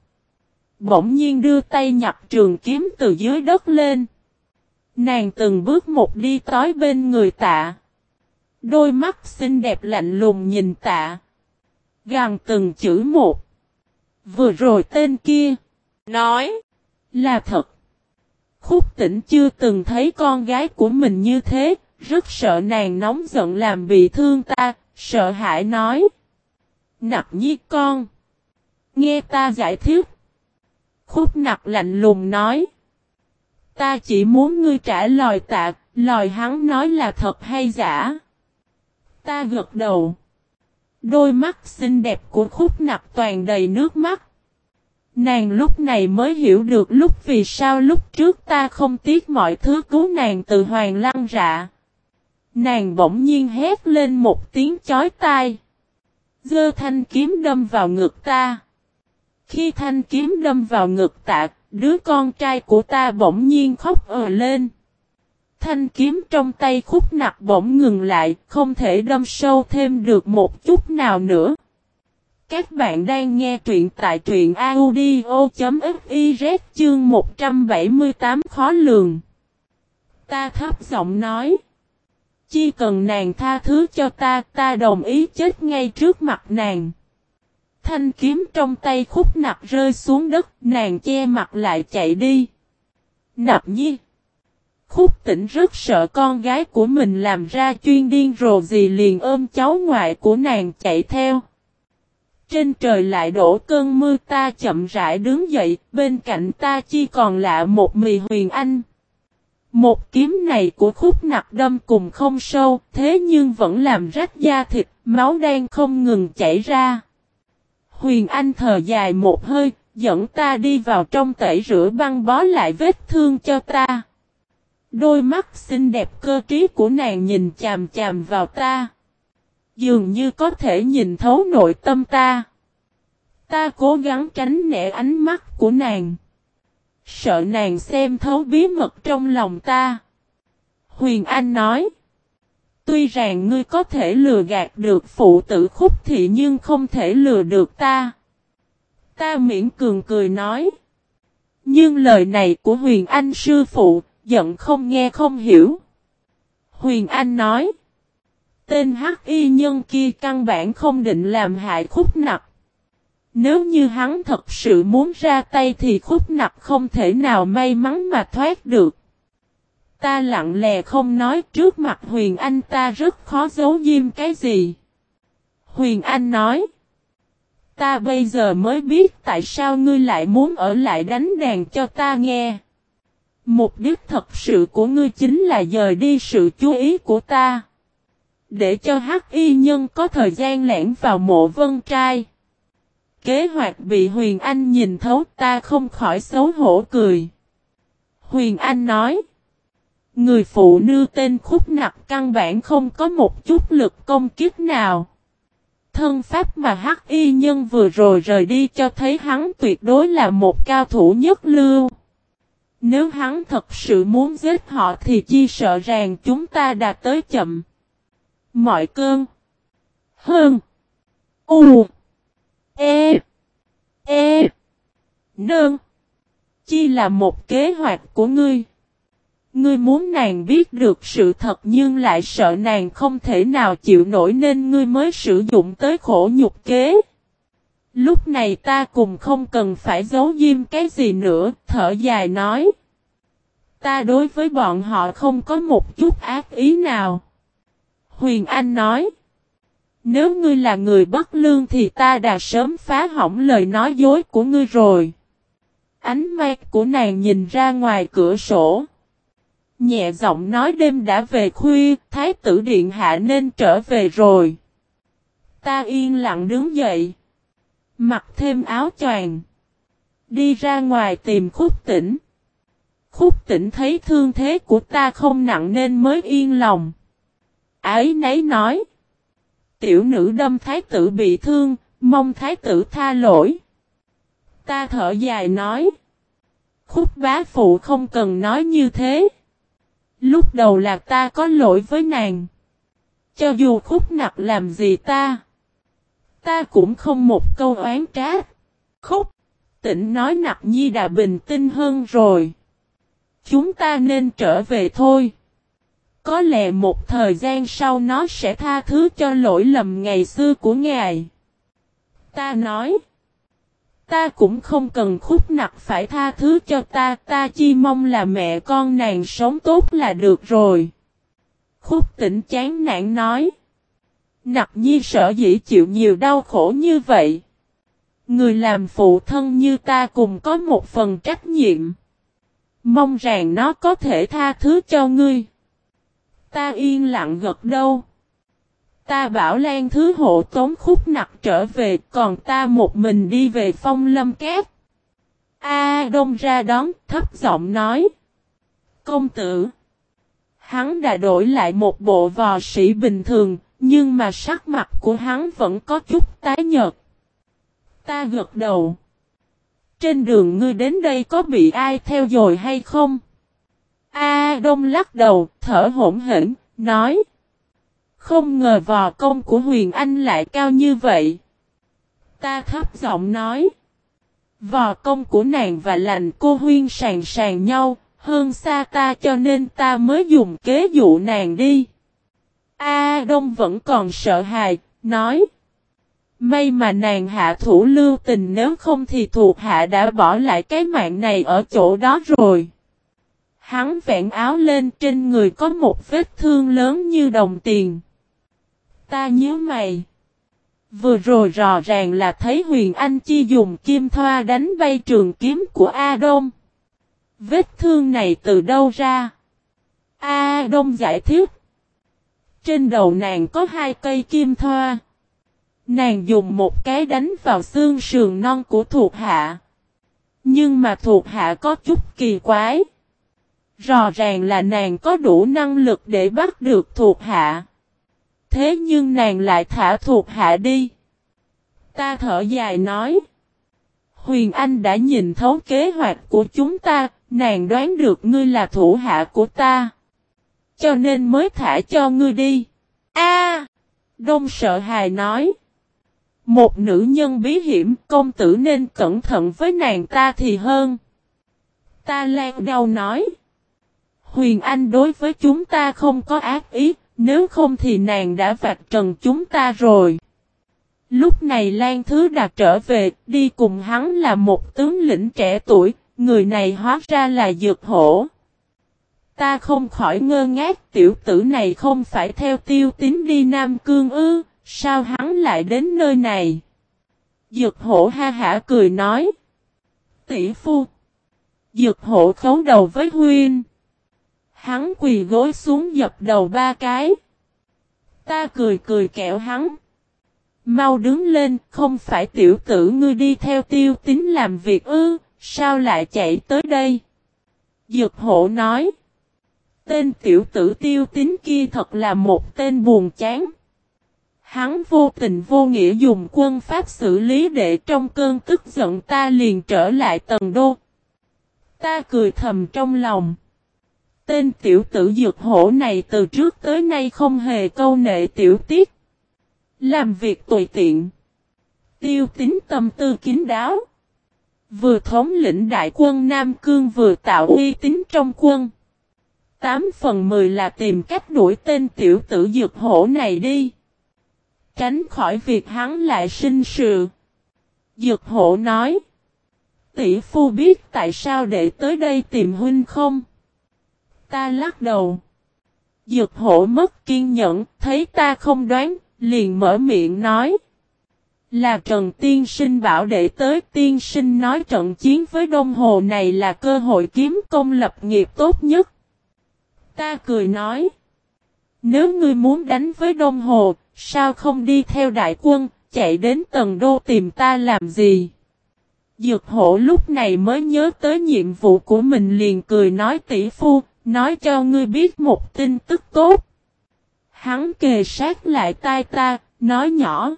Bỗng nhiên đưa tay nhặt trường kiếm từ dưới đất lên. Nàng từng bước một đi tối bên người tạ. Đôi mắt xinh đẹp lạnh lùng nhìn tạ. Gằn từng chữ một. Vừa rồi tên kia. Nói. Là thật. Khúc tỉnh chưa từng thấy con gái của mình như thế. Rất sợ nàng nóng giận làm bị thương ta. Sợ hãi nói. Nặc nhi con. Nghe ta giải thích. Khúc nặc lạnh lùng nói. Ta chỉ muốn ngươi trả lời tạ. Lời hắn nói là thật hay giả. Ta gật đầu. Đôi mắt xinh đẹp của khúc nặc toàn đầy nước mắt. Nàng lúc này mới hiểu được lúc vì sao lúc trước ta không tiếc mọi thứ cứu nàng từ hoàng lăng rạ. Nàng bỗng nhiên hét lên một tiếng chói tai. Dơ thanh kiếm đâm vào ngực ta. Khi thanh kiếm đâm vào ngực tạ, đứa con trai của ta bỗng nhiên khóc ờ lên. Thanh kiếm trong tay khúc nặc bỗng ngừng lại, không thể đâm sâu thêm được một chút nào nữa. Các bạn đang nghe truyện tại truyện audio.fiz chương 178 khó lường. Ta thấp giọng nói. Chỉ cần nàng tha thứ cho ta, ta đồng ý chết ngay trước mặt nàng. Thanh kiếm trong tay khúc nặc rơi xuống đất, nàng che mặt lại chạy đi. Nạp nhi. Khúc tỉnh rất sợ con gái của mình làm ra chuyên điên rồ gì liền ôm cháu ngoại của nàng chạy theo. Trên trời lại đổ cơn mưa ta chậm rãi đứng dậy, bên cạnh ta chỉ còn lạ một mì huyền anh. Một kiếm này của khúc nặc đâm cùng không sâu, thế nhưng vẫn làm rách da thịt, máu đen không ngừng chảy ra. Huyền Anh thở dài một hơi, dẫn ta đi vào trong tẩy rửa băng bó lại vết thương cho ta. Đôi mắt xinh đẹp cơ trí của nàng nhìn chàm chàm vào ta. Dường như có thể nhìn thấu nội tâm ta. Ta cố gắng tránh né ánh mắt của nàng. Sợ nàng xem thấu bí mật trong lòng ta. Huyền Anh nói. Tuy rằng ngươi có thể lừa gạt được phụ tử khúc thị nhưng không thể lừa được ta. Ta miễn cường cười nói. Nhưng lời này của Huyền Anh sư phụ, giận không nghe không hiểu. Huyền Anh nói. Tên hắc y nhân kia căn bản không định làm hại khúc nặc. Nếu như hắn thật sự muốn ra tay thì khúc nặc không thể nào may mắn mà thoát được. Ta lặng lè không nói trước mặt Huyền Anh ta rất khó giấu diêm cái gì. Huyền Anh nói. Ta bây giờ mới biết tại sao ngươi lại muốn ở lại đánh đàn cho ta nghe. Mục đích thật sự của ngươi chính là dời đi sự chú ý của ta. Để cho hắc y nhân có thời gian lẻn vào mộ vân trai. Kế hoạch bị Huyền Anh nhìn thấu, ta không khỏi xấu hổ cười. Huyền Anh nói. Người phụ nữ tên khúc nặc căn bản không có một chút lực công kiếp nào. Thân pháp mà hắc y nhân vừa rồi rời đi cho thấy hắn tuyệt đối là một cao thủ nhất lưu. Nếu hắn thật sự muốn giết họ thì chi sợ rằng chúng ta đã tới chậm. Mọi cơn. Hơn. U. E. E. Nương. Chi là một kế hoạch của ngươi. Ngươi muốn nàng biết được sự thật nhưng lại sợ nàng không thể nào chịu nổi nên ngươi mới sử dụng tới khổ nhục kế. Lúc này ta cùng không cần phải giấu diêm cái gì nữa, thở dài nói. Ta đối với bọn họ không có một chút ác ý nào. Huyền Anh nói. Nếu ngươi là người bất lương thì ta đã sớm phá hỏng lời nói dối của ngươi rồi. Ánh mắt của nàng nhìn ra ngoài cửa sổ. Nhẹ giọng nói đêm đã về khuya, thái tử điện hạ nên trở về rồi. Ta yên lặng đứng dậy. Mặc thêm áo choàng. Đi ra ngoài tìm khúc tỉnh. Khúc tỉnh thấy thương thế của ta không nặng nên mới yên lòng. Ái nấy nói. Tiểu nữ đâm thái tử bị thương, mong thái tử tha lỗi. Ta thở dài nói. Khúc bá phụ không cần nói như thế. Lúc đầu là ta có lỗi với nàng. Cho dù khúc nặc làm gì ta. Ta cũng không một câu oán trách. Khúc. Tỉnh nói nặc nhi đã bình tinh hơn rồi. Chúng ta nên trở về thôi. Có lẽ một thời gian sau nó sẽ tha thứ cho lỗi lầm ngày xưa của ngài. Ta nói. Ta cũng không cần khúc nặc phải tha thứ cho ta. Ta chỉ mong là mẹ con nàng sống tốt là được rồi. Khúc tỉnh chán nản nói. Nặc nhi sợ dĩ chịu nhiều đau khổ như vậy. Người làm phụ thân như ta cùng có một phần trách nhiệm. Mong rằng nó có thể tha thứ cho ngươi. Ta yên lặng gật đầu. Ta bảo Lan Thứ hộ tống khúc nặc trở về, còn ta một mình đi về phong lâm kép. A Đông ra đón, thấp giọng nói. Công tử. Hắn đã đổi lại một bộ vò sĩ bình thường, nhưng mà sắc mặt của hắn vẫn có chút tái nhợt. Ta gật đầu. Trên đường ngươi đến đây có bị ai theo dồi hay không? A Đông lắc đầu, thở hổn hển, nói. Không ngờ vò công của Huyền Anh lại cao như vậy. Ta thấp giọng nói. Vò công của nàng và lành cô Huyên sàng sàng nhau, hơn xa ta cho nên ta mới dùng kế dụ nàng đi. A Đông vẫn còn sợ hãi, nói. May mà nàng hạ thủ lưu tình nếu không thì thuộc hạ đã bỏ lại cái mạng này ở chỗ đó rồi. Hắn vẹn áo lên trên người có một vết thương lớn như đồng tiền. Ta nhớ mày. Vừa rồi rõ ràng là thấy Huyền Anh Chi dùng kim thoa đánh bay trường kiếm của A Đông. Vết thương này từ đâu ra? A Đông giải thích. Trên đầu nàng có hai cây kim thoa. Nàng dùng một cái đánh vào xương sườn non của thuộc hạ. Nhưng mà thuộc hạ có chút kỳ quái. Rõ ràng là nàng có đủ năng lực để bắt được thuộc hạ. Thế nhưng nàng lại thả thuộc hạ đi. Ta thở dài nói. Huyền Anh đã nhìn thấu kế hoạch của chúng ta, nàng đoán được ngươi là thủ hạ của ta. Cho nên mới thả cho ngươi đi. A, Đông sợ hài nói. Một nữ nhân bí hiểm, công tử nên cẩn thận với nàng ta thì hơn. Ta lan đau nói. Huyền Anh đối với chúng ta không có ác ý, nếu không thì nàng đã vạch trần chúng ta rồi. Lúc này Lan Thứ Đạt trở về, đi cùng hắn là một tướng lĩnh trẻ tuổi, người này hóa ra là Dược Hổ. Ta không khỏi ngơ ngác tiểu tử này không phải theo tiêu tín đi Nam Cương ư, sao hắn lại đến nơi này? Dược hổ ha hả cười nói. Tỷ phu. Dược hổ khấu đầu với Huynh. Hắn quỳ gối xuống dập đầu ba cái. Ta cười cười kẹo hắn. Mau đứng lên, không phải tiểu tử ngươi đi theo tiêu tính làm việc ư, sao lại chạy tới đây? Dược hộ nói. Tên tiểu tử tiêu tính kia thật là một tên buồn chán. Hắn vô tình vô nghĩa dùng quân pháp xử lý để trong cơn tức giận ta liền trở lại tầng đô. Ta cười thầm trong lòng. Tên tiểu tử dược hổ này từ trước tới nay không hề câu nệ tiểu tiết. Làm việc tùy tiện. Tiêu tính tâm tư kín đáo. Vừa thống lĩnh đại quân Nam Cương vừa tạo uy tín trong quân. 8 phần 10 là tìm cách đuổi tên tiểu tử dược hổ này đi. Tránh khỏi việc hắn lại sinh sự. Dược hổ nói. Tỷ phu biết tại sao để tới đây tìm huynh không? Ta lắc đầu. Dược hổ mất kiên nhẫn, thấy ta không đoán, liền mở miệng nói. Là Trần Tiên Sinh bảo đệ tới Tiên Sinh nói trận chiến với Đông Hồ này là cơ hội kiếm công lập nghiệp tốt nhất. Ta cười nói. Nếu ngươi muốn đánh với Đông Hồ, sao không đi theo đại quân, chạy đến tầng đô tìm ta làm gì? Dược hổ lúc này mới nhớ tới nhiệm vụ của mình liền cười nói tỷ phu, nói cho ngươi biết một tin tức tốt. Hắn kề sát lại tai ta, nói nhỏ.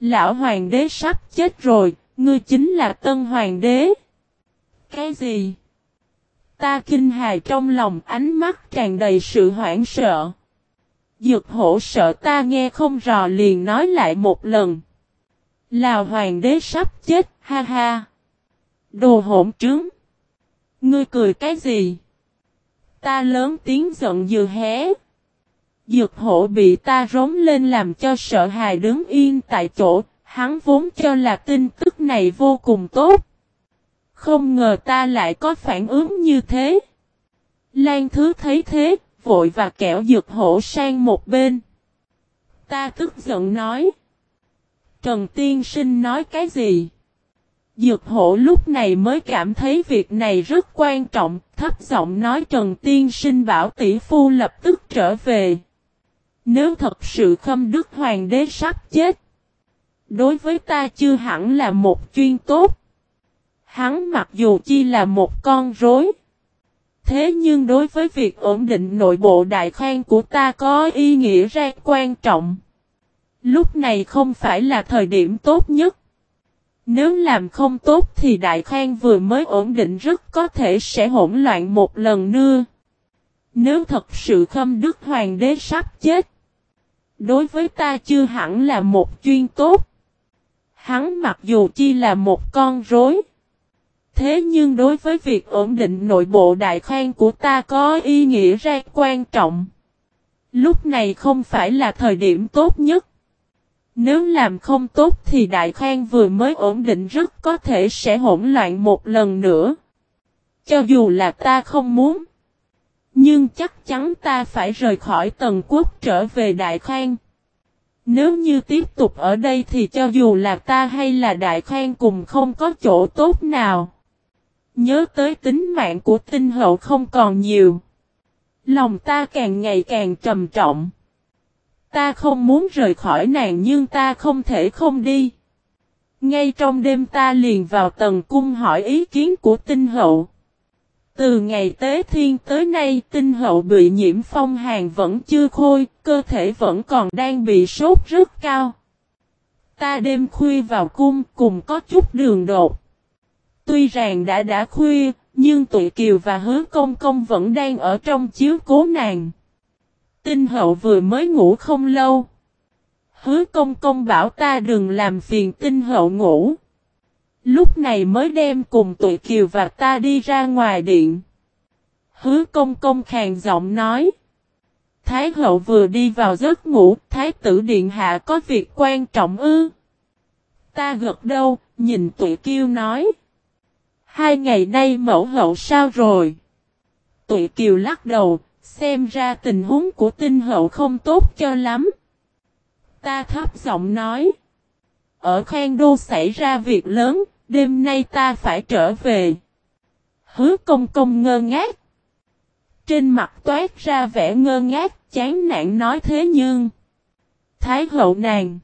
Lão hoàng đế sắp chết rồi, ngươi chính là tân hoàng đế. Cái gì? Ta kinh hài trong lòng ánh mắt tràn đầy sự hoảng sợ. Dược hổ sợ ta nghe không rò liền nói lại một lần. Là hoàng đế sắp chết, ha ha. Đồ hỗn trướng. Ngươi cười cái gì? Ta lớn tiếng giận dừa hé. Dược hổ bị ta rống lên làm cho sợ hài đứng yên tại chỗ, hắn vốn cho là tin tức này vô cùng tốt. Không ngờ ta lại có phản ứng như thế. Lan thứ thấy thế, vội và kẹo dược hổ sang một bên. Ta tức giận nói. Trần Tiên Sinh nói cái gì? Dược hổ lúc này mới cảm thấy việc này rất quan trọng, thấp giọng nói Trần Tiên Sinh bảo tỷ phu lập tức trở về. Nếu thật sự khâm đức hoàng đế sắp chết, đối với ta chưa hẳn là một chuyên tốt. Hắn mặc dù chi là một con rối, thế nhưng đối với việc ổn định nội bộ đại khoan của ta có ý nghĩa rất quan trọng. Lúc này không phải là thời điểm tốt nhất. Nếu làm không tốt thì Đại Khang vừa mới ổn định rất có thể sẽ hỗn loạn một lần nữa. Nếu thật sự khâm đức hoàng đế sắp chết. Đối với ta chưa hẳn là một chuyên tốt. Hắn mặc dù chi là một con rối. Thế nhưng đối với việc ổn định nội bộ đại khoan của ta có ý nghĩa rất quan trọng. Lúc này không phải là thời điểm tốt nhất. Nếu làm không tốt thì Đại Khang vừa mới ổn định rất có thể sẽ hỗn loạn một lần nữa. Cho dù là ta không muốn. Nhưng chắc chắn ta phải rời khỏi tần quốc trở về Đại Khang. Nếu như tiếp tục ở đây thì cho dù là ta hay là Đại Khang cùng không có chỗ tốt nào. Nhớ tới tính mạng của tinh hậu không còn nhiều. Lòng ta càng ngày càng trầm trọng. Ta không muốn rời khỏi nàng nhưng ta không thể không đi. Ngay trong đêm ta liền vào tầng cung hỏi ý kiến của tinh hậu. Từ ngày tế thiên tới nay tinh hậu bị nhiễm phong hàn vẫn chưa khôi, cơ thể vẫn còn đang bị sốt rất cao. Ta đêm khuya vào cung cùng có chút đường đột. Tuy rằng đã đã khuya, nhưng tụi kiều và hứa công công vẫn đang ở trong chiếu cố nàng. Tinh hậu vừa mới ngủ không lâu. Hứa công công bảo ta đừng làm phiền tinh hậu ngủ. Lúc này mới đem cùng tụi kiều và ta đi ra ngoài điện. Hứa công công khàn giọng nói. Thái hậu vừa đi vào giấc ngủ, thái tử điện hạ có việc quan trọng ư. Ta gật đầu, nhìn tụi kiều nói. Hai ngày nay mẫu hậu sao rồi? Tụi kiều lắc đầu, Xem ra tình huống của tinh hậu không tốt cho lắm. Ta thấp giọng nói. Ở Khang Đô xảy ra việc lớn, đêm nay ta phải trở về. Hứa công công ngơ ngác. Trên mặt toát ra vẻ ngơ ngác, chán nản nói thế nhưng. Thái hậu nàng.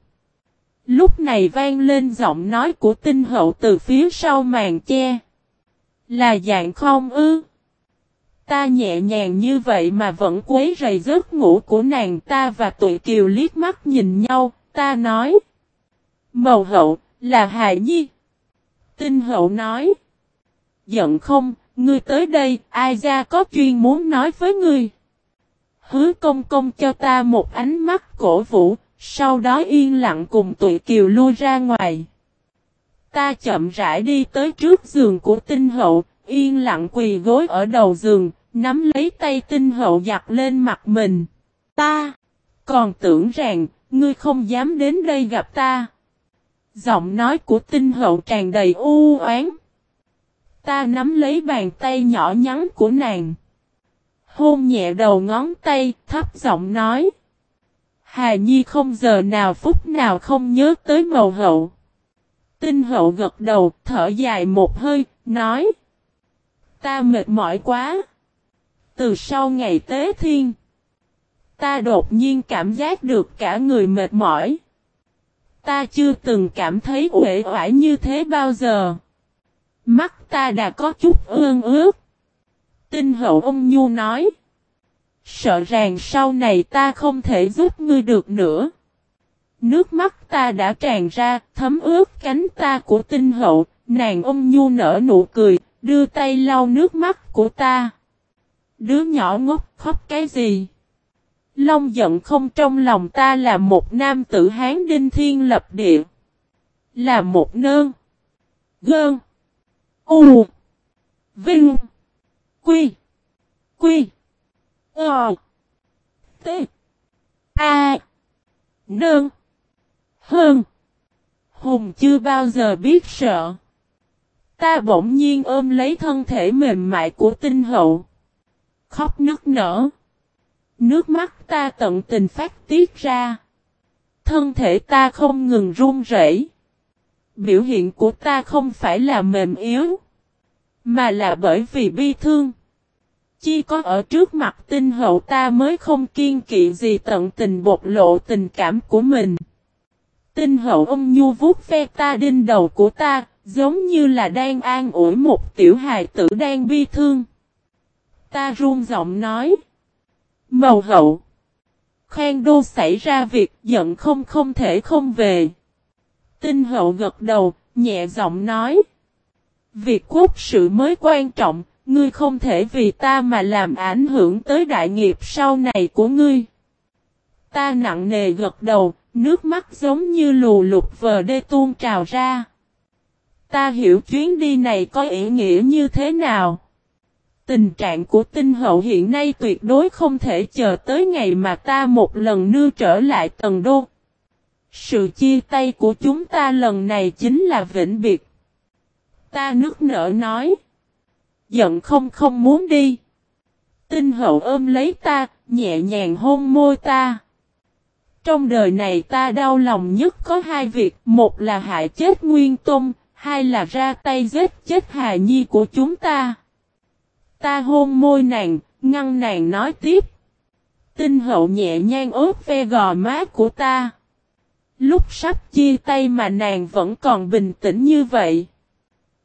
Lúc này vang lên giọng nói của tinh hậu từ phía sau màn che. Là dạng không ư. Ta nhẹ nhàng như vậy mà vẫn quấy rầy giấc ngủ của nàng ta và tụi kiều liếc mắt nhìn nhau, ta nói. Màu hậu, là hài nhi. Tinh hậu nói. Giận không, ngươi tới đây, ai ra có chuyên muốn nói với ngươi. Hứa công công cho ta một ánh mắt cổ vũ, sau đó yên lặng cùng tụi kiều lui ra ngoài. Ta chậm rãi đi tới trước giường của tinh hậu, Yên lặng quỳ gối ở đầu giường, nắm lấy tay tinh hậu giặt lên mặt mình. Ta, còn tưởng rằng, ngươi không dám đến đây gặp ta. Giọng nói của tinh hậu tràn đầy u oán. Ta nắm lấy bàn tay nhỏ nhắn của nàng. Hôn nhẹ đầu ngón tay, thấp giọng nói. Hà Nhi không giờ nào phút nào không nhớ tới màu hậu. Tinh hậu gật đầu, thở dài một hơi, nói. Ta mệt mỏi quá. Từ sau ngày tế thiên. Ta đột nhiên cảm giác được cả người mệt mỏi. Ta chưa từng cảm thấy uể oải như thế bao giờ. Mắt ta đã có chút ương ướt. Tinh hậu ông Nhu nói. Sợ rằng sau này ta không thể giúp ngươi được nữa. Nước mắt ta đã tràn ra, thấm ướt cánh ta của tinh hậu, nàng ông Nhu nở nụ cười, Đưa tay lau nước mắt của ta. Đứa nhỏ ngốc khóc cái gì? Long giận không trong lòng ta là một nam tử hán đinh thiên lập địa. Là một nơn. Gơn. U. Vinh. Quy. Quy. Ờ. T. A. Nương. Hơn. Hùng chưa bao giờ biết sợ. Ta bỗng nhiên ôm lấy thân thể mềm mại của tinh hậu. Khóc nức nở. Nước mắt ta tận tình phát tiết ra. Thân thể ta không ngừng run rẩy. Biểu hiện của ta không phải là mềm yếu. Mà là bởi vì bi thương. chỉ có ở trước mặt tinh hậu ta mới không kiên kỵ gì tận tình bộc lộ tình cảm của mình. Tinh hậu ông nhu vuốt ve ta đinh đầu của ta, giống như là đang an ủi một tiểu hài tử đang bi thương. Ta run giọng nói. Màu hậu. Khang đô xảy ra việc giận không không thể không về. Tinh hậu gật đầu, nhẹ giọng nói. Việc quốc sự mới quan trọng, ngươi không thể vì ta mà làm ảnh hưởng tới đại nghiệp sau này của ngươi. Ta nặng nề gật đầu, nước mắt giống như lù lụt vờ đê tuôn trào ra. Ta hiểu chuyến đi này có ý nghĩa như thế nào. Tình trạng của tinh hậu hiện nay tuyệt đối không thể chờ tới ngày mà ta một lần nưa trở lại tầng đô. Sự chia tay của chúng ta lần này chính là vĩnh biệt. Ta nước nở nói. Giận không không muốn đi. Tinh hậu ôm lấy ta, nhẹ nhàng hôn môi ta. Trong đời này ta đau lòng nhất có hai việc, một là hại chết Nguyên Tôn, hai là ra tay giết chết Hà nhi của chúng ta. Ta hôn môi nàng, ngăn nàng nói tiếp. Tinh hậu nhẹ nhàng ướt ve gò má của ta. Lúc sắp chia tay mà nàng vẫn còn bình tĩnh như vậy.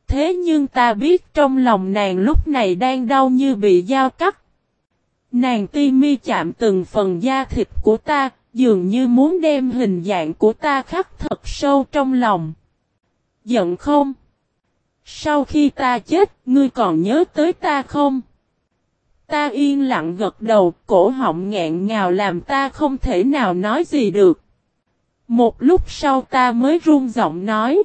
Thế nhưng ta biết trong lòng nàng lúc này đang đau như bị dao cắt. Nàng ti mi chạm từng phần da thịt của ta, dường như muốn đem hình dạng của ta khắc thật sâu trong lòng. Giận không? Sau khi ta chết, ngươi còn nhớ tới ta không? Ta yên lặng gật đầu, cổ họng nghẹn ngào làm ta không thể nào nói gì được. Một lúc sau ta mới run giọng nói.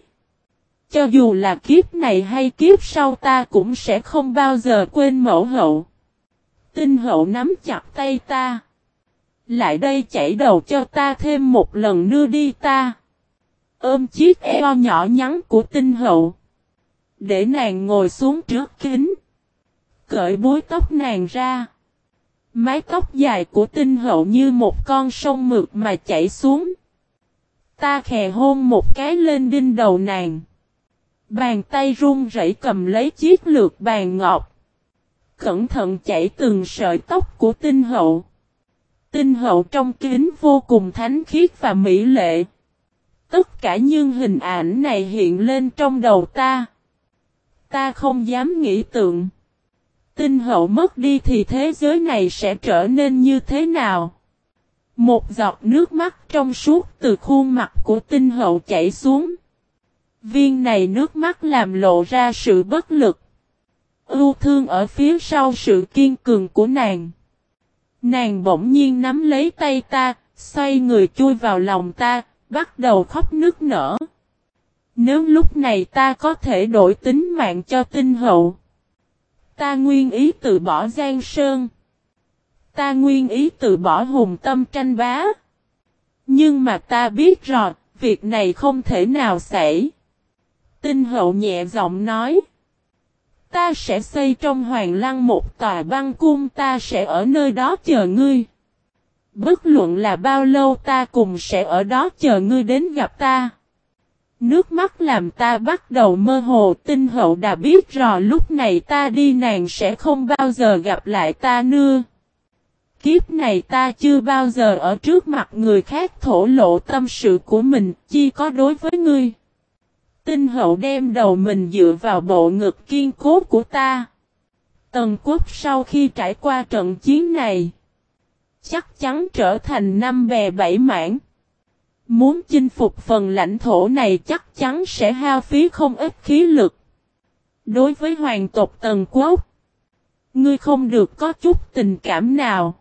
Cho dù là kiếp này hay kiếp sau ta cũng sẽ không bao giờ quên mẫu hậu. Tinh hậu nắm chặt tay ta. Lại đây chảy đầu cho ta thêm một lần đưa đi ta. Ôm chiếc eo nhỏ nhắn của tinh hậu. Để nàng ngồi xuống trước kính. Cởi búi tóc nàng ra. Mái tóc dài của tinh hậu như một con sông mượt mà chảy xuống. Ta khè hôn một cái lên đinh đầu nàng. Bàn tay run rẩy cầm lấy chiếc lược bàn ngọc. Cẩn thận chảy từng sợi tóc của tinh hậu. Tinh hậu trong kính vô cùng thánh khiết và mỹ lệ. Tất cả những hình ảnh này hiện lên trong đầu ta. Ta không dám nghĩ tượng. Tinh hậu mất đi thì thế giới này sẽ trở nên như thế nào? Một giọt nước mắt trong suốt từ khuôn mặt của tinh hậu chảy xuống. Viên này nước mắt làm lộ ra sự bất lực. Ưu thương ở phía sau sự kiên cường của nàng. Nàng bỗng nhiên nắm lấy tay ta, xoay người chui vào lòng ta, bắt đầu khóc nức nở. Nếu lúc này ta có thể đổi tính mạng cho tinh hậu. Ta nguyên ý từ bỏ Giang Sơn. Ta nguyên ý từ bỏ hùng tâm tranh bá. Nhưng mà ta biết rồi, việc này không thể nào xảy. Tinh hậu nhẹ giọng nói. Ta sẽ xây trong hoàng lăng một tòa băng cung ta sẽ ở nơi đó chờ ngươi. Bất luận là bao lâu ta cùng sẽ ở đó chờ ngươi đến gặp ta. Nước mắt làm ta bắt đầu mơ hồ tinh hậu đã biết rõ lúc này ta đi nàng sẽ không bao giờ gặp lại ta nữa. Kiếp này ta chưa bao giờ ở trước mặt người khác thổ lộ tâm sự của mình, chỉ có đối với ngươi. Tinh hậu đem đầu mình dựa vào bộ ngực kiên cố của ta. Tần quốc sau khi trải qua trận chiến này, chắc chắn trở thành năm bè bảy mảng. Muốn chinh phục phần lãnh thổ này chắc chắn sẽ hao phí không ít khí lực. Đối với hoàng tộc Tần Quốc, ngươi không được có chút tình cảm nào.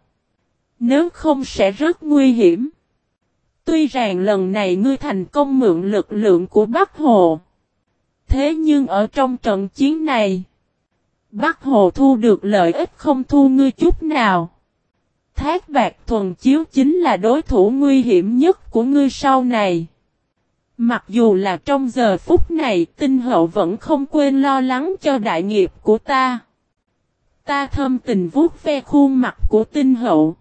Nếu không sẽ rất nguy hiểm. Tuy rằng lần này ngươi thành công mượn lực lượng của Bắc Hồ. Thế nhưng ở trong trận chiến này, Bắc Hồ thu được lợi ích không thu ngươi chút nào. Thác bạc thuần chiếu chính là đối thủ nguy hiểm nhất của ngươi sau này. Mặc dù là trong giờ phút này, tinh hậu vẫn không quên lo lắng cho đại nghiệp của ta. Ta thâm tình vuốt ve khuôn mặt của tinh hậu.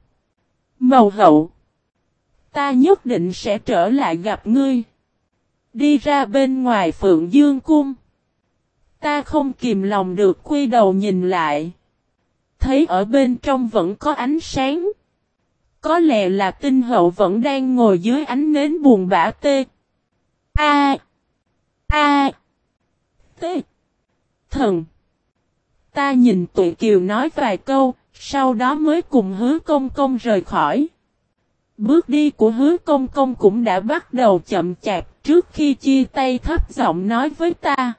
Màu hậu. Ta nhất định sẽ trở lại gặp ngươi. Đi ra bên ngoài phượng dương cung. Ta không kìm lòng được quy đầu nhìn lại. Thấy ở bên trong vẫn có ánh sáng. Có lẽ là tinh hậu vẫn đang ngồi dưới ánh nến buồn bã tê. A. A. T. Thần. Ta nhìn tụi kiều nói vài câu, sau đó mới cùng hứa công công rời khỏi. Bước đi của hứa công công cũng đã bắt đầu chậm chạp trước khi chia tay thấp giọng nói với ta.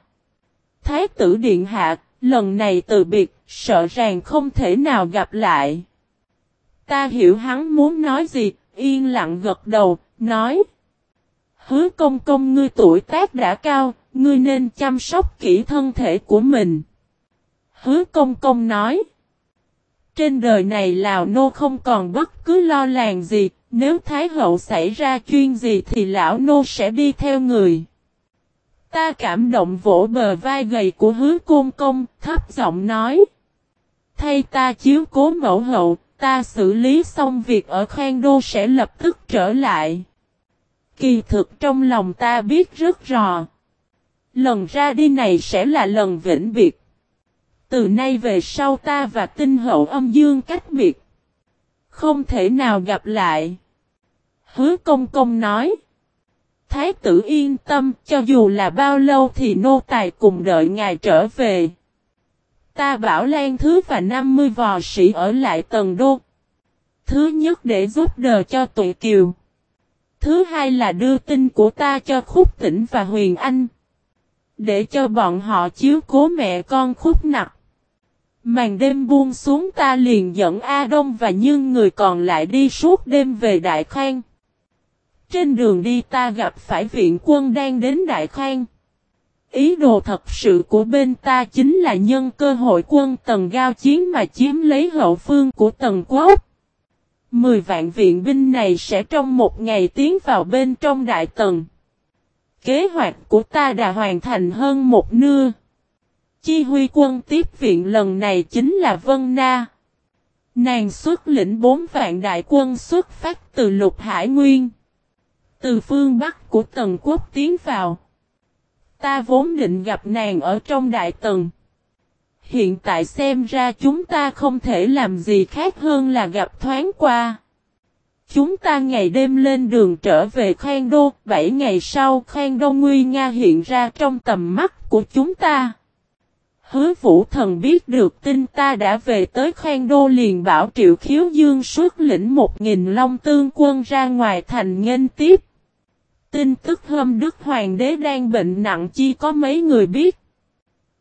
Thái tử điện hạ, lần này từ biệt, sợ rằng không thể nào gặp lại. Ta hiểu hắn muốn nói gì, yên lặng gật đầu, nói. Hứa công công ngươi tuổi tác đã cao, ngươi nên chăm sóc kỹ thân thể của mình. Hứa công công nói. Trên đời này Lào Nô không còn bất cứ lo làng gì, nếu Thái Hậu xảy ra chuyên gì thì Lão Nô sẽ đi theo người. Ta cảm động vỗ bờ vai gầy của hứa công công, thấp giọng nói. Thay ta chiếu cố mẫu hậu, ta xử lý xong việc ở Khang Đô sẽ lập tức trở lại. Kỳ thực trong lòng ta biết rất rõ. Lần ra đi này sẽ là lần vĩnh biệt. Từ nay về sau ta và tinh hậu âm dương cách biệt. Không thể nào gặp lại. Hứa công công nói. Thái tử yên tâm cho dù là bao lâu thì nô tài cùng đợi ngài trở về. Ta bảo Lan Thứ và 50 vò sĩ ở lại tầng đô. Thứ nhất để giúp đỡ cho tụi kiều. Thứ hai là đưa tin của ta cho Khúc Tĩnh và Huyền Anh. Để cho bọn họ chiếu cố mẹ con Khúc Nặc. Màn đêm buông xuống ta liền dẫn A Đông và những người còn lại đi suốt đêm về Đại Khang. Trên đường đi ta gặp phải viện quân đang đến Đại Khang. Ý đồ thật sự của bên ta chính là nhân cơ hội quân tần giao chiến mà chiếm lấy hậu phương của tần quốc. Mười vạn viện binh này sẽ trong một ngày tiến vào bên trong đại tần. Kế hoạch của ta đã hoàn thành hơn một nửa. Chi huy quân tiếp viện lần này chính là Vân Na. Nàng xuất lĩnh bốn vạn đại quân xuất phát từ lục hải nguyên. Từ phương Bắc của tần quốc tiến vào. Ta vốn định gặp nàng ở trong đại tầng. Hiện tại xem ra chúng ta không thể làm gì khác hơn là gặp thoáng qua. Chúng ta ngày đêm lên đường trở về Khang Đô, 7 ngày sau Khang Đô Nguy Nga hiện ra trong tầm mắt của chúng ta. Hứa vũ thần biết được tin ta đã về tới Khang Đô liền bảo Triệu Khiếu Dương xuất lĩnh một nghìn long tương quân ra ngoài thành nghênh tiếp. Tin tức hôm Đức Hoàng đế đang bệnh nặng chi có mấy người biết.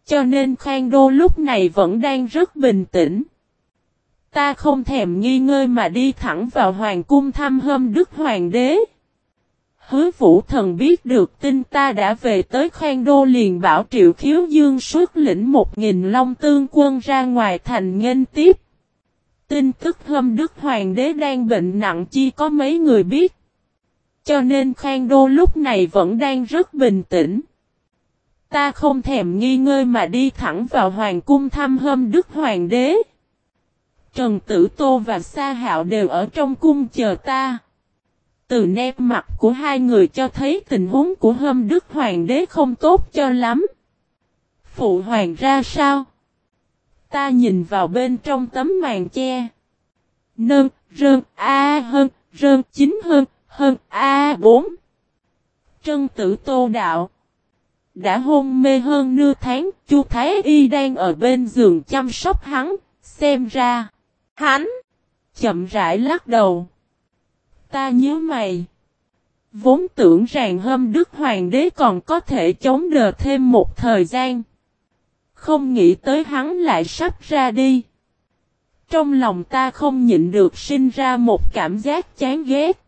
Cho nên Khang Đô lúc này vẫn đang rất bình tĩnh. Ta không thèm nghi ngơi mà đi thẳng vào Hoàng cung thăm hôm Đức Hoàng đế. Hứa vũ thần biết được tin ta đã về tới Khang Đô liền bảo Triệu Khiếu Dương xuất lĩnh một nghìn long tương quân ra ngoài thành nghênh tiếp. Tin tức hôm Đức Hoàng đế đang bệnh nặng chi có mấy người biết. Cho nên Khang Đô lúc này vẫn đang rất bình tĩnh. Ta không thèm nghi ngơi mà đi thẳng vào Hoàng cung thăm hâm Đức Hoàng đế. Trần Tử Tô và Sa Hạo đều ở trong cung chờ ta. Từ nét mặt của hai người cho thấy tình huống của hâm đức hoàng đế không tốt cho lắm. Phụ hoàng ra sao? Ta nhìn vào bên trong tấm màn che. Nâng, rơn, a hơn, rơn chính hơn, hơn a bốn. Trân tử tô đạo. Đã hôn mê hơn nửa tháng, Chu Thái Y đang ở bên giường chăm sóc hắn, xem ra. Hắn, chậm rãi lắc đầu. Ta nhớ mày. Vốn tưởng rằng hâm đức hoàng đế còn có thể chống đỡ thêm một thời gian. Không nghĩ tới hắn lại sắp ra đi. Trong lòng ta không nhịn được sinh ra một cảm giác chán ghét.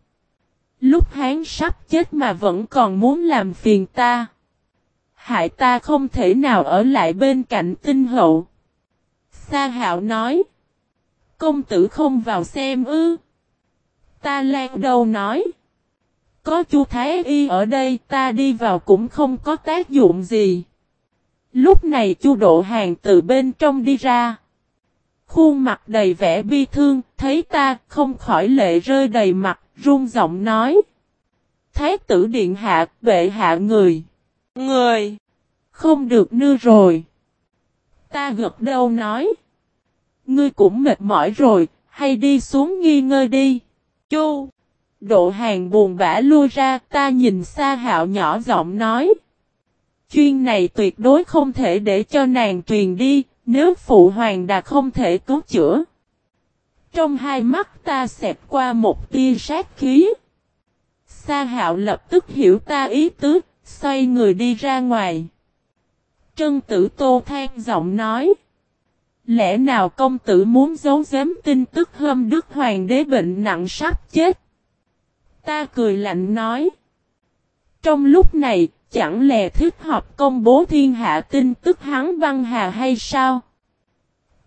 Lúc hắn sắp chết mà vẫn còn muốn làm phiền ta. Hại ta không thể nào ở lại bên cạnh tinh hậu. Sa hạo nói. Công tử không vào xem ư. Ta lan đầu nói. Có chu Thái Y ở đây ta đi vào cũng không có tác dụng gì. Lúc này chu Độ Hàng từ bên trong đi ra. Khuôn mặt đầy vẻ bi thương, thấy ta không khỏi lệ rơi đầy mặt, run giọng nói. Thái tử điện hạ, bệ hạ người. Người! Không được nưa rồi. Ta gật đầu nói. Ngươi cũng mệt mỏi rồi, hay đi xuống nghi ngơi đi. Chu! Độ hàng buồn bã lui ra, ta nhìn xa hạo nhỏ giọng nói. Chuyên này tuyệt đối không thể để cho nàng truyền đi, nếu phụ hoàng đã không thể cứu chữa. Trong hai mắt ta xẹp qua một tia sát khí. Sa hạo lập tức hiểu ta ý tứ, xoay người đi ra ngoài. Trân tử tô than giọng nói. Lẽ nào công tử muốn giấu giếm tin tức hôm Đức Hoàng đế bệnh nặng sắp chết? Ta cười lạnh nói. Trong lúc này, chẳng lẽ thích hợp công bố thiên hạ tin tức hắn băng hà hay sao?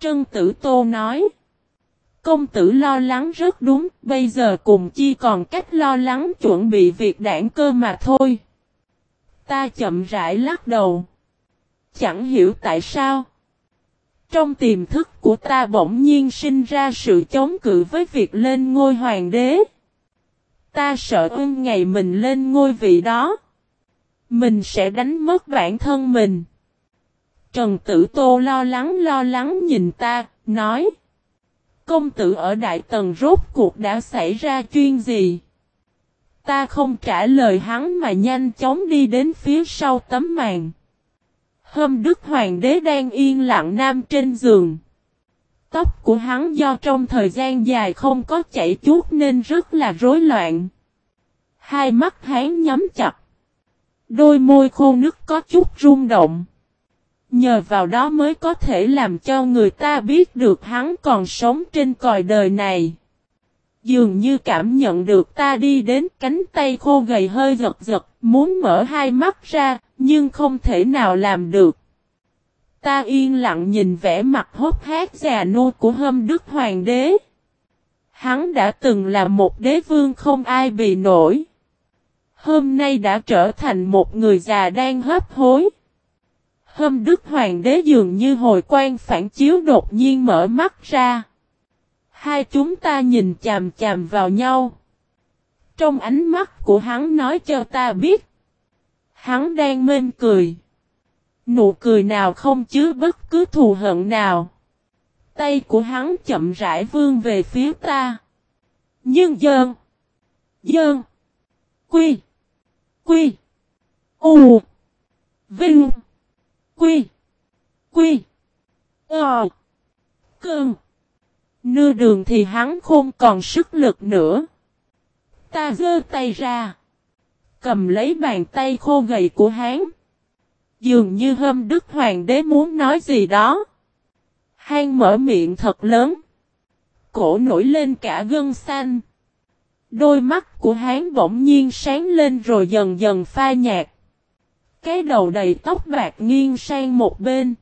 Trân Tử Tô nói. Công tử lo lắng rất đúng, bây giờ cùng chi còn cách lo lắng chuẩn bị việc đảng cơ mà thôi. Ta chậm rãi lắc đầu. Chẳng hiểu tại sao. Trong tiềm thức của ta bỗng nhiên sinh ra sự chống cự với việc lên ngôi hoàng đế. Ta sợ ưng ngày mình lên ngôi vị đó. Mình sẽ đánh mất bản thân mình. Trần Tử Tô lo lắng lo lắng nhìn ta, nói. Công tử ở Đại Tần rốt cuộc đã xảy ra chuyện gì? Ta không trả lời hắn mà nhanh chóng đi đến phía sau tấm màn. Hôm Đức Hoàng đế đang yên lặng nam trên giường. Tóc của hắn do trong thời gian dài không có chảy chuốt nên rất là rối loạn. Hai mắt hắn nhắm chặt. Đôi môi khô nứt có chút rung động. Nhờ vào đó mới có thể làm cho người ta biết được hắn còn sống trên còi đời này. Dường như cảm nhận được ta đi đến cánh tay khô gầy hơi giật giật, muốn mở hai mắt ra, nhưng không thể nào làm được. Ta yên lặng nhìn vẻ mặt hốt hát già nô của hâm đức hoàng đế. Hắn đã từng là một đế vương không ai bị nổi. Hôm nay đã trở thành một người già đang hấp hối. Hâm đức hoàng đế dường như hồi quan phản chiếu đột nhiên mở mắt ra. Hai chúng ta nhìn chàm chàm vào nhau. Trong ánh mắt của hắn nói cho ta biết. Hắn đang mên cười. Nụ cười nào không chứa bất cứ thù hận nào. Tay của hắn chậm rãi vươn về phía ta. Nhưng dơn. Dơn. Quy. Quy. U. Vinh. Quy. Quy. Ờ. Cơn. Nưa đường thì hắn không còn sức lực nữa. Ta giơ tay ra. Cầm lấy bàn tay khô gầy của hắn. Dường như hôm Đức Hoàng đế muốn nói gì đó. Hang mở miệng thật lớn. Cổ nổi lên cả gân xanh. Đôi mắt của hắn bỗng nhiên sáng lên rồi dần dần pha nhạt. Cái đầu đầy tóc bạc nghiêng sang một bên.